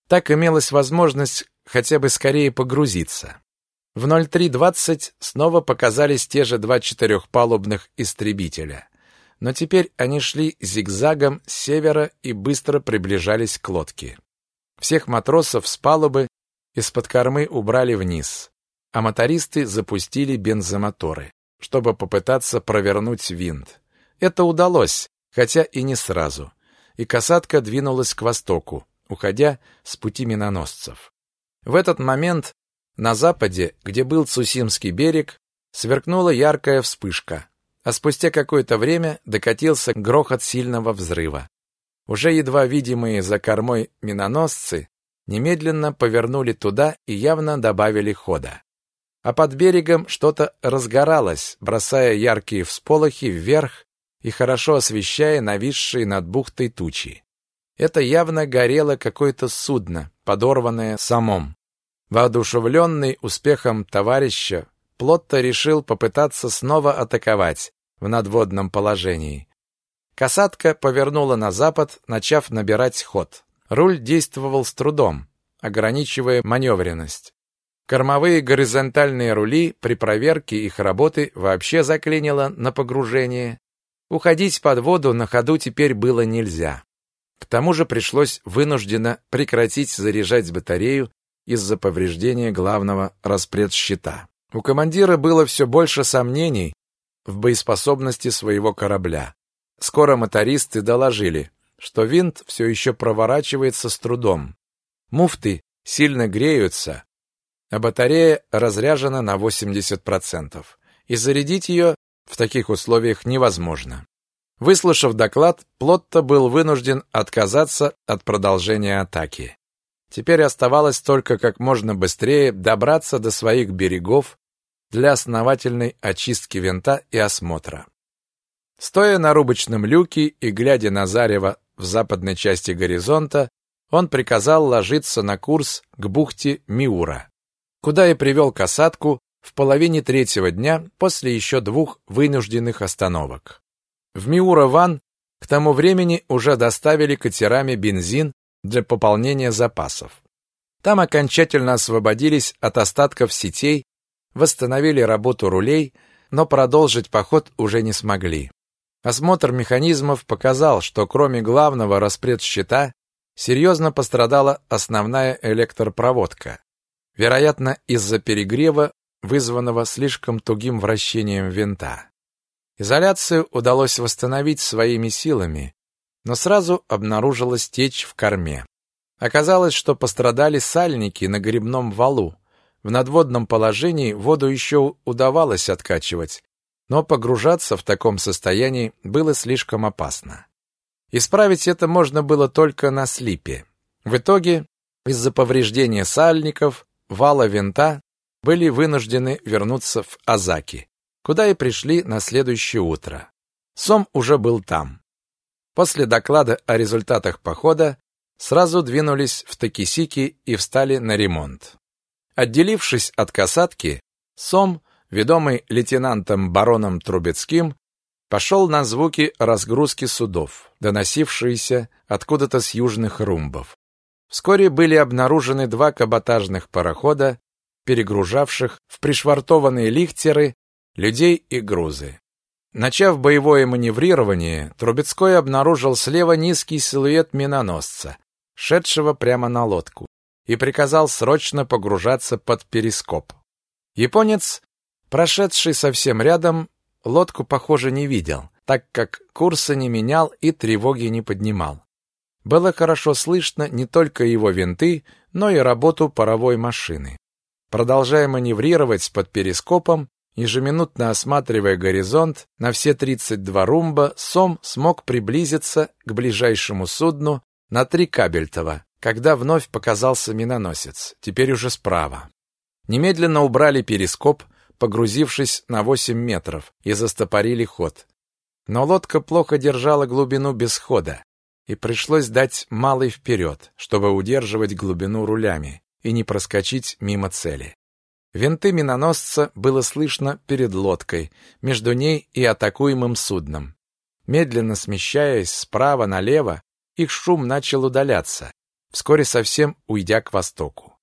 Так имелась возможность хотя бы скорее погрузиться. В 03.20 снова показались те же два четырехпалубных истребителя. Но теперь они шли зигзагом с севера и быстро приближались к лодке. Всех матросов с палубы из-под кормы убрали вниз, а мотористы запустили бензомоторы, чтобы попытаться провернуть винт. Это удалось, хотя и не сразу, и касатка двинулась к востоку, уходя с пути миноносцев. В этот момент на западе, где был Цусимский берег, сверкнула яркая вспышка, а спустя какое-то время докатился грохот сильного взрыва. Уже едва видимые за кормой миноносцы немедленно повернули туда и явно добавили хода. А под берегом что-то разгоралось, бросая яркие всполохи вверх и хорошо освещая нависшие над бухтой тучи. Это явно горело какое-то судно, подорванное самом. Воодушевленный успехом товарища, Плотто решил попытаться снова атаковать в надводном положении. Касатка повернула на запад, начав набирать ход. Руль действовал с трудом, ограничивая маневренность. Кормовые горизонтальные рули при проверке их работы вообще заклинило на погружение. Уходить под воду на ходу теперь было нельзя. К тому же пришлось вынужденно прекратить заряжать батарею из-за повреждения главного распредщита. У командира было все больше сомнений в боеспособности своего корабля. Скоро мотористы доложили, что винт все еще проворачивается с трудом. Муфты сильно греются, а батарея разряжена на 80%, и зарядить ее в таких условиях невозможно. Выслушав доклад, Плотто был вынужден отказаться от продолжения атаки. Теперь оставалось только как можно быстрее добраться до своих берегов для основательной очистки винта и осмотра. Стоя на рубочном люке и глядя на зарево в западной части горизонта, он приказал ложиться на курс к бухте Миура, куда и привел касатку в половине третьего дня после еще двух вынужденных остановок. В Миура-Ван к тому времени уже доставили катерами бензин для пополнения запасов. Там окончательно освободились от остатков сетей, восстановили работу рулей, но продолжить поход уже не смогли. Осмотр механизмов показал, что кроме главного распредщита серьезно пострадала основная электропроводка. Вероятно, из-за перегрева, вызванного слишком тугим вращением винта. Изоляцию удалось восстановить своими силами, но сразу обнаружилась течь в корме. Оказалось, что пострадали сальники на грибном валу. В надводном положении воду еще удавалось откачивать, но погружаться в таком состоянии было слишком опасно. Исправить это можно было только на слипе. В итоге, из-за повреждения сальников, вала винта были вынуждены вернуться в Азаки, куда и пришли на следующее утро. Сом уже был там. После доклада о результатах похода сразу двинулись в Такисики и встали на ремонт. Отделившись от касатки, Сом, ведомый лейтенантом бароном Трубецким, пошел на звуки разгрузки судов, доносившиеся откуда-то с южных румбов. Вскоре были обнаружены два каботажных парохода, перегружавших в пришвартованные лихтеры людей и грузы. Начав боевое маневрирование, Трубецкой обнаружил слева низкий силуэт миноносца, шедшего прямо на лодку, и приказал срочно погружаться под перископ. Японец, прошедший совсем рядом, лодку, похоже, не видел, так как курса не менял и тревоги не поднимал. Было хорошо слышно не только его винты, но и работу паровой машины. Продолжая маневрировать под перископом, Ежеминутно осматривая горизонт, на все 32 румба Сом смог приблизиться к ближайшему судну на три кабельтова, когда вновь показался миноносец, теперь уже справа. Немедленно убрали перископ, погрузившись на 8 метров, и застопорили ход. Но лодка плохо держала глубину без хода, и пришлось дать малый вперед, чтобы удерживать глубину рулями и не проскочить мимо цели. Винты миноносца было слышно перед лодкой, между ней и атакуемым судном. Медленно смещаясь справа налево, их шум начал удаляться, вскоре совсем уйдя к востоку.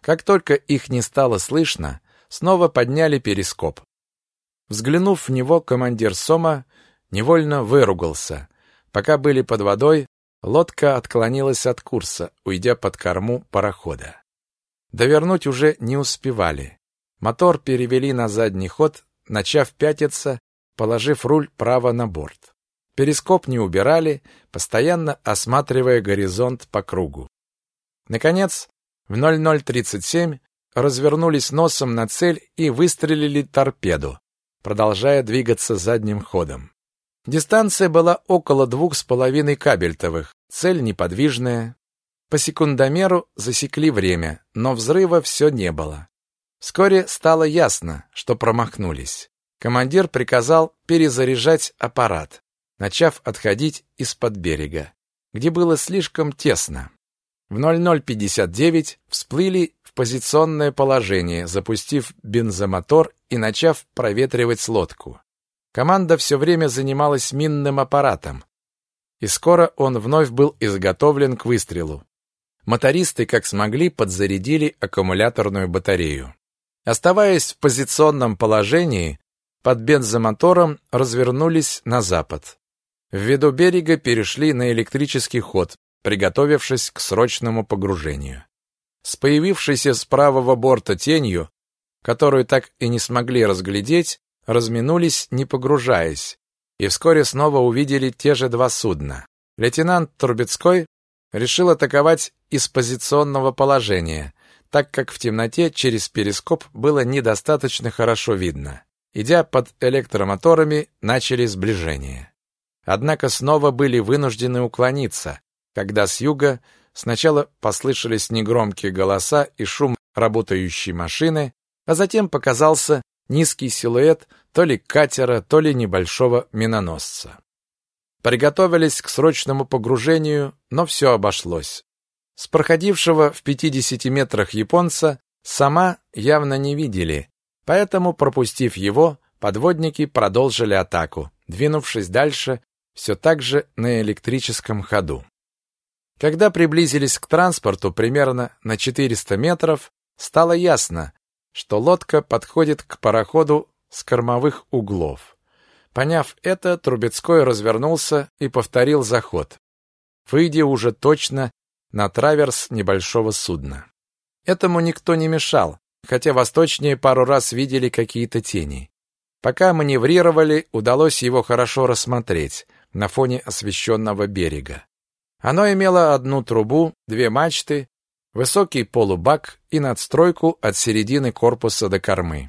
Как только их не стало слышно, снова подняли перископ. Взглянув в него, командир Сома невольно выругался. Пока были под водой, лодка отклонилась от курса, уйдя под корму парохода. Довернуть уже не успевали. Мотор перевели на задний ход, начав пятиться, положив руль право на борт. Перископ не убирали, постоянно осматривая горизонт по кругу. Наконец, в 00.37 развернулись носом на цель и выстрелили торпеду, продолжая двигаться задним ходом. Дистанция была около двух с половиной кабельтовых, цель неподвижная, по секундомеру засекли время, но взрыва все не было. Вскоре стало ясно, что промахнулись. Командир приказал перезаряжать аппарат, начав отходить из-под берега, где было слишком тесно. В 00:59 всплыли в позиционное положение, запустив бензомотор и начав проветривать лодку. Команда все время занималась минным аппаратом, и скоро он вновь был изготовлен к выстрелу. Мотористы, как смогли, подзарядили аккумуляторную батарею. Оставаясь в позиционном положении, под бензомотором развернулись на запад. В виду берега перешли на электрический ход, приготовившись к срочному погружению. С появившейся с правого борта тенью, которую так и не смогли разглядеть, разминулись, не погружаясь, и вскоре снова увидели те же два судна. Лейтенант Трубецкой решил атаковать из позиционного положения, так как в темноте через перископ было недостаточно хорошо видно. Идя под электромоторами, начали сближение. Однако снова были вынуждены уклониться, когда с юга сначала послышались негромкие голоса и шум работающей машины, а затем показался низкий силуэт то ли катера, то ли небольшого миноносца. Приготовились к срочному погружению, но все обошлось. С проходившего в 50 метрах японца сама явно не видели, поэтому, пропустив его, подводники продолжили атаку, двинувшись дальше все так же на электрическом ходу. Когда приблизились к транспорту примерно на 400 метров, стало ясно, что лодка подходит к пароходу с кормовых углов. Поняв это, Трубецкой развернулся и повторил заход, выйдя уже точно на траверс небольшого судна. Этому никто не мешал, хотя восточнее пару раз видели какие-то тени. Пока маневрировали, удалось его хорошо рассмотреть. на фоне освещенного берега. Оно имело одну трубу, две мачты, высокий полубак и надстройку от середины корпуса до кормы.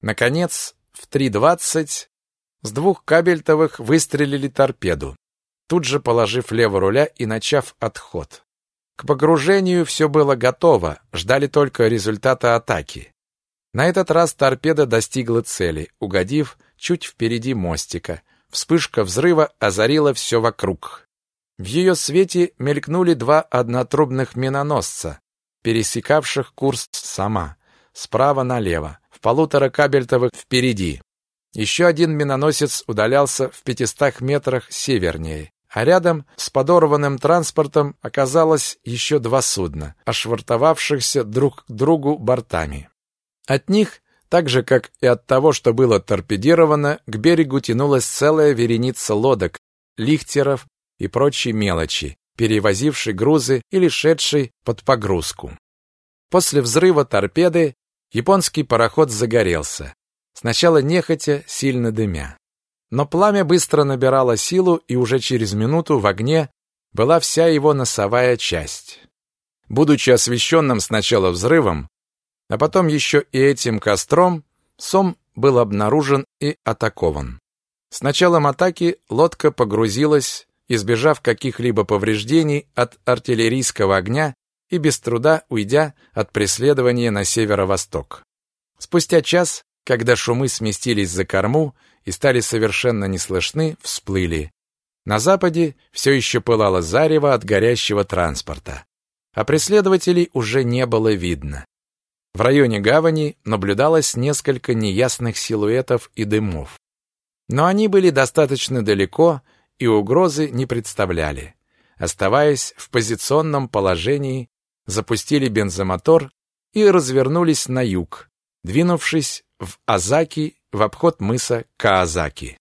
Наконец, в 3.20 с двух кабельтовых выстрелили торпеду, тут же положив лево руля и начав отход. К погружению все было готово, ждали только результата атаки. На этот раз торпеда достигла цели, угодив чуть впереди мостика. Вспышка взрыва озарила все вокруг. В ее свете мелькнули два однотрубных миноносца, пересекавших курс сама, справа налево, в полутора кабельтовых впереди. Еще один миноносец удалялся в пятистах метрах севернее, а рядом с подорванным транспортом оказалось еще два судна, ошвартовавшихся друг к другу бортами. От них, так же как и от того, что было торпедировано, к берегу тянулась целая вереница лодок, лихтеров и прочей мелочи, перевозивший грузы или шедший под погрузку. После взрыва торпеды японский пароход загорелся. Сначала нехотя, сильно дымя. Но пламя быстро набирало силу, и уже через минуту в огне была вся его носовая часть. Будучи освещенным сначала взрывом, а потом еще и этим костром, Сом был обнаружен и атакован. С началом атаки лодка погрузилась избежав каких-либо повреждений от артиллерийского огня и без труда уйдя от преследования на северо-восток. Спустя час, когда шумы сместились за корму и стали совершенно не слышны, всплыли. На западе все еще пылало зарево от горящего транспорта, а преследователей уже не было видно. В районе гавани наблюдалось несколько неясных силуэтов и дымов. Но они были достаточно далеко, и угрозы не представляли. Оставаясь в позиционном положении, запустили бензомотор и развернулись на юг, двинувшись в Азаки в обход мыса Каазаки.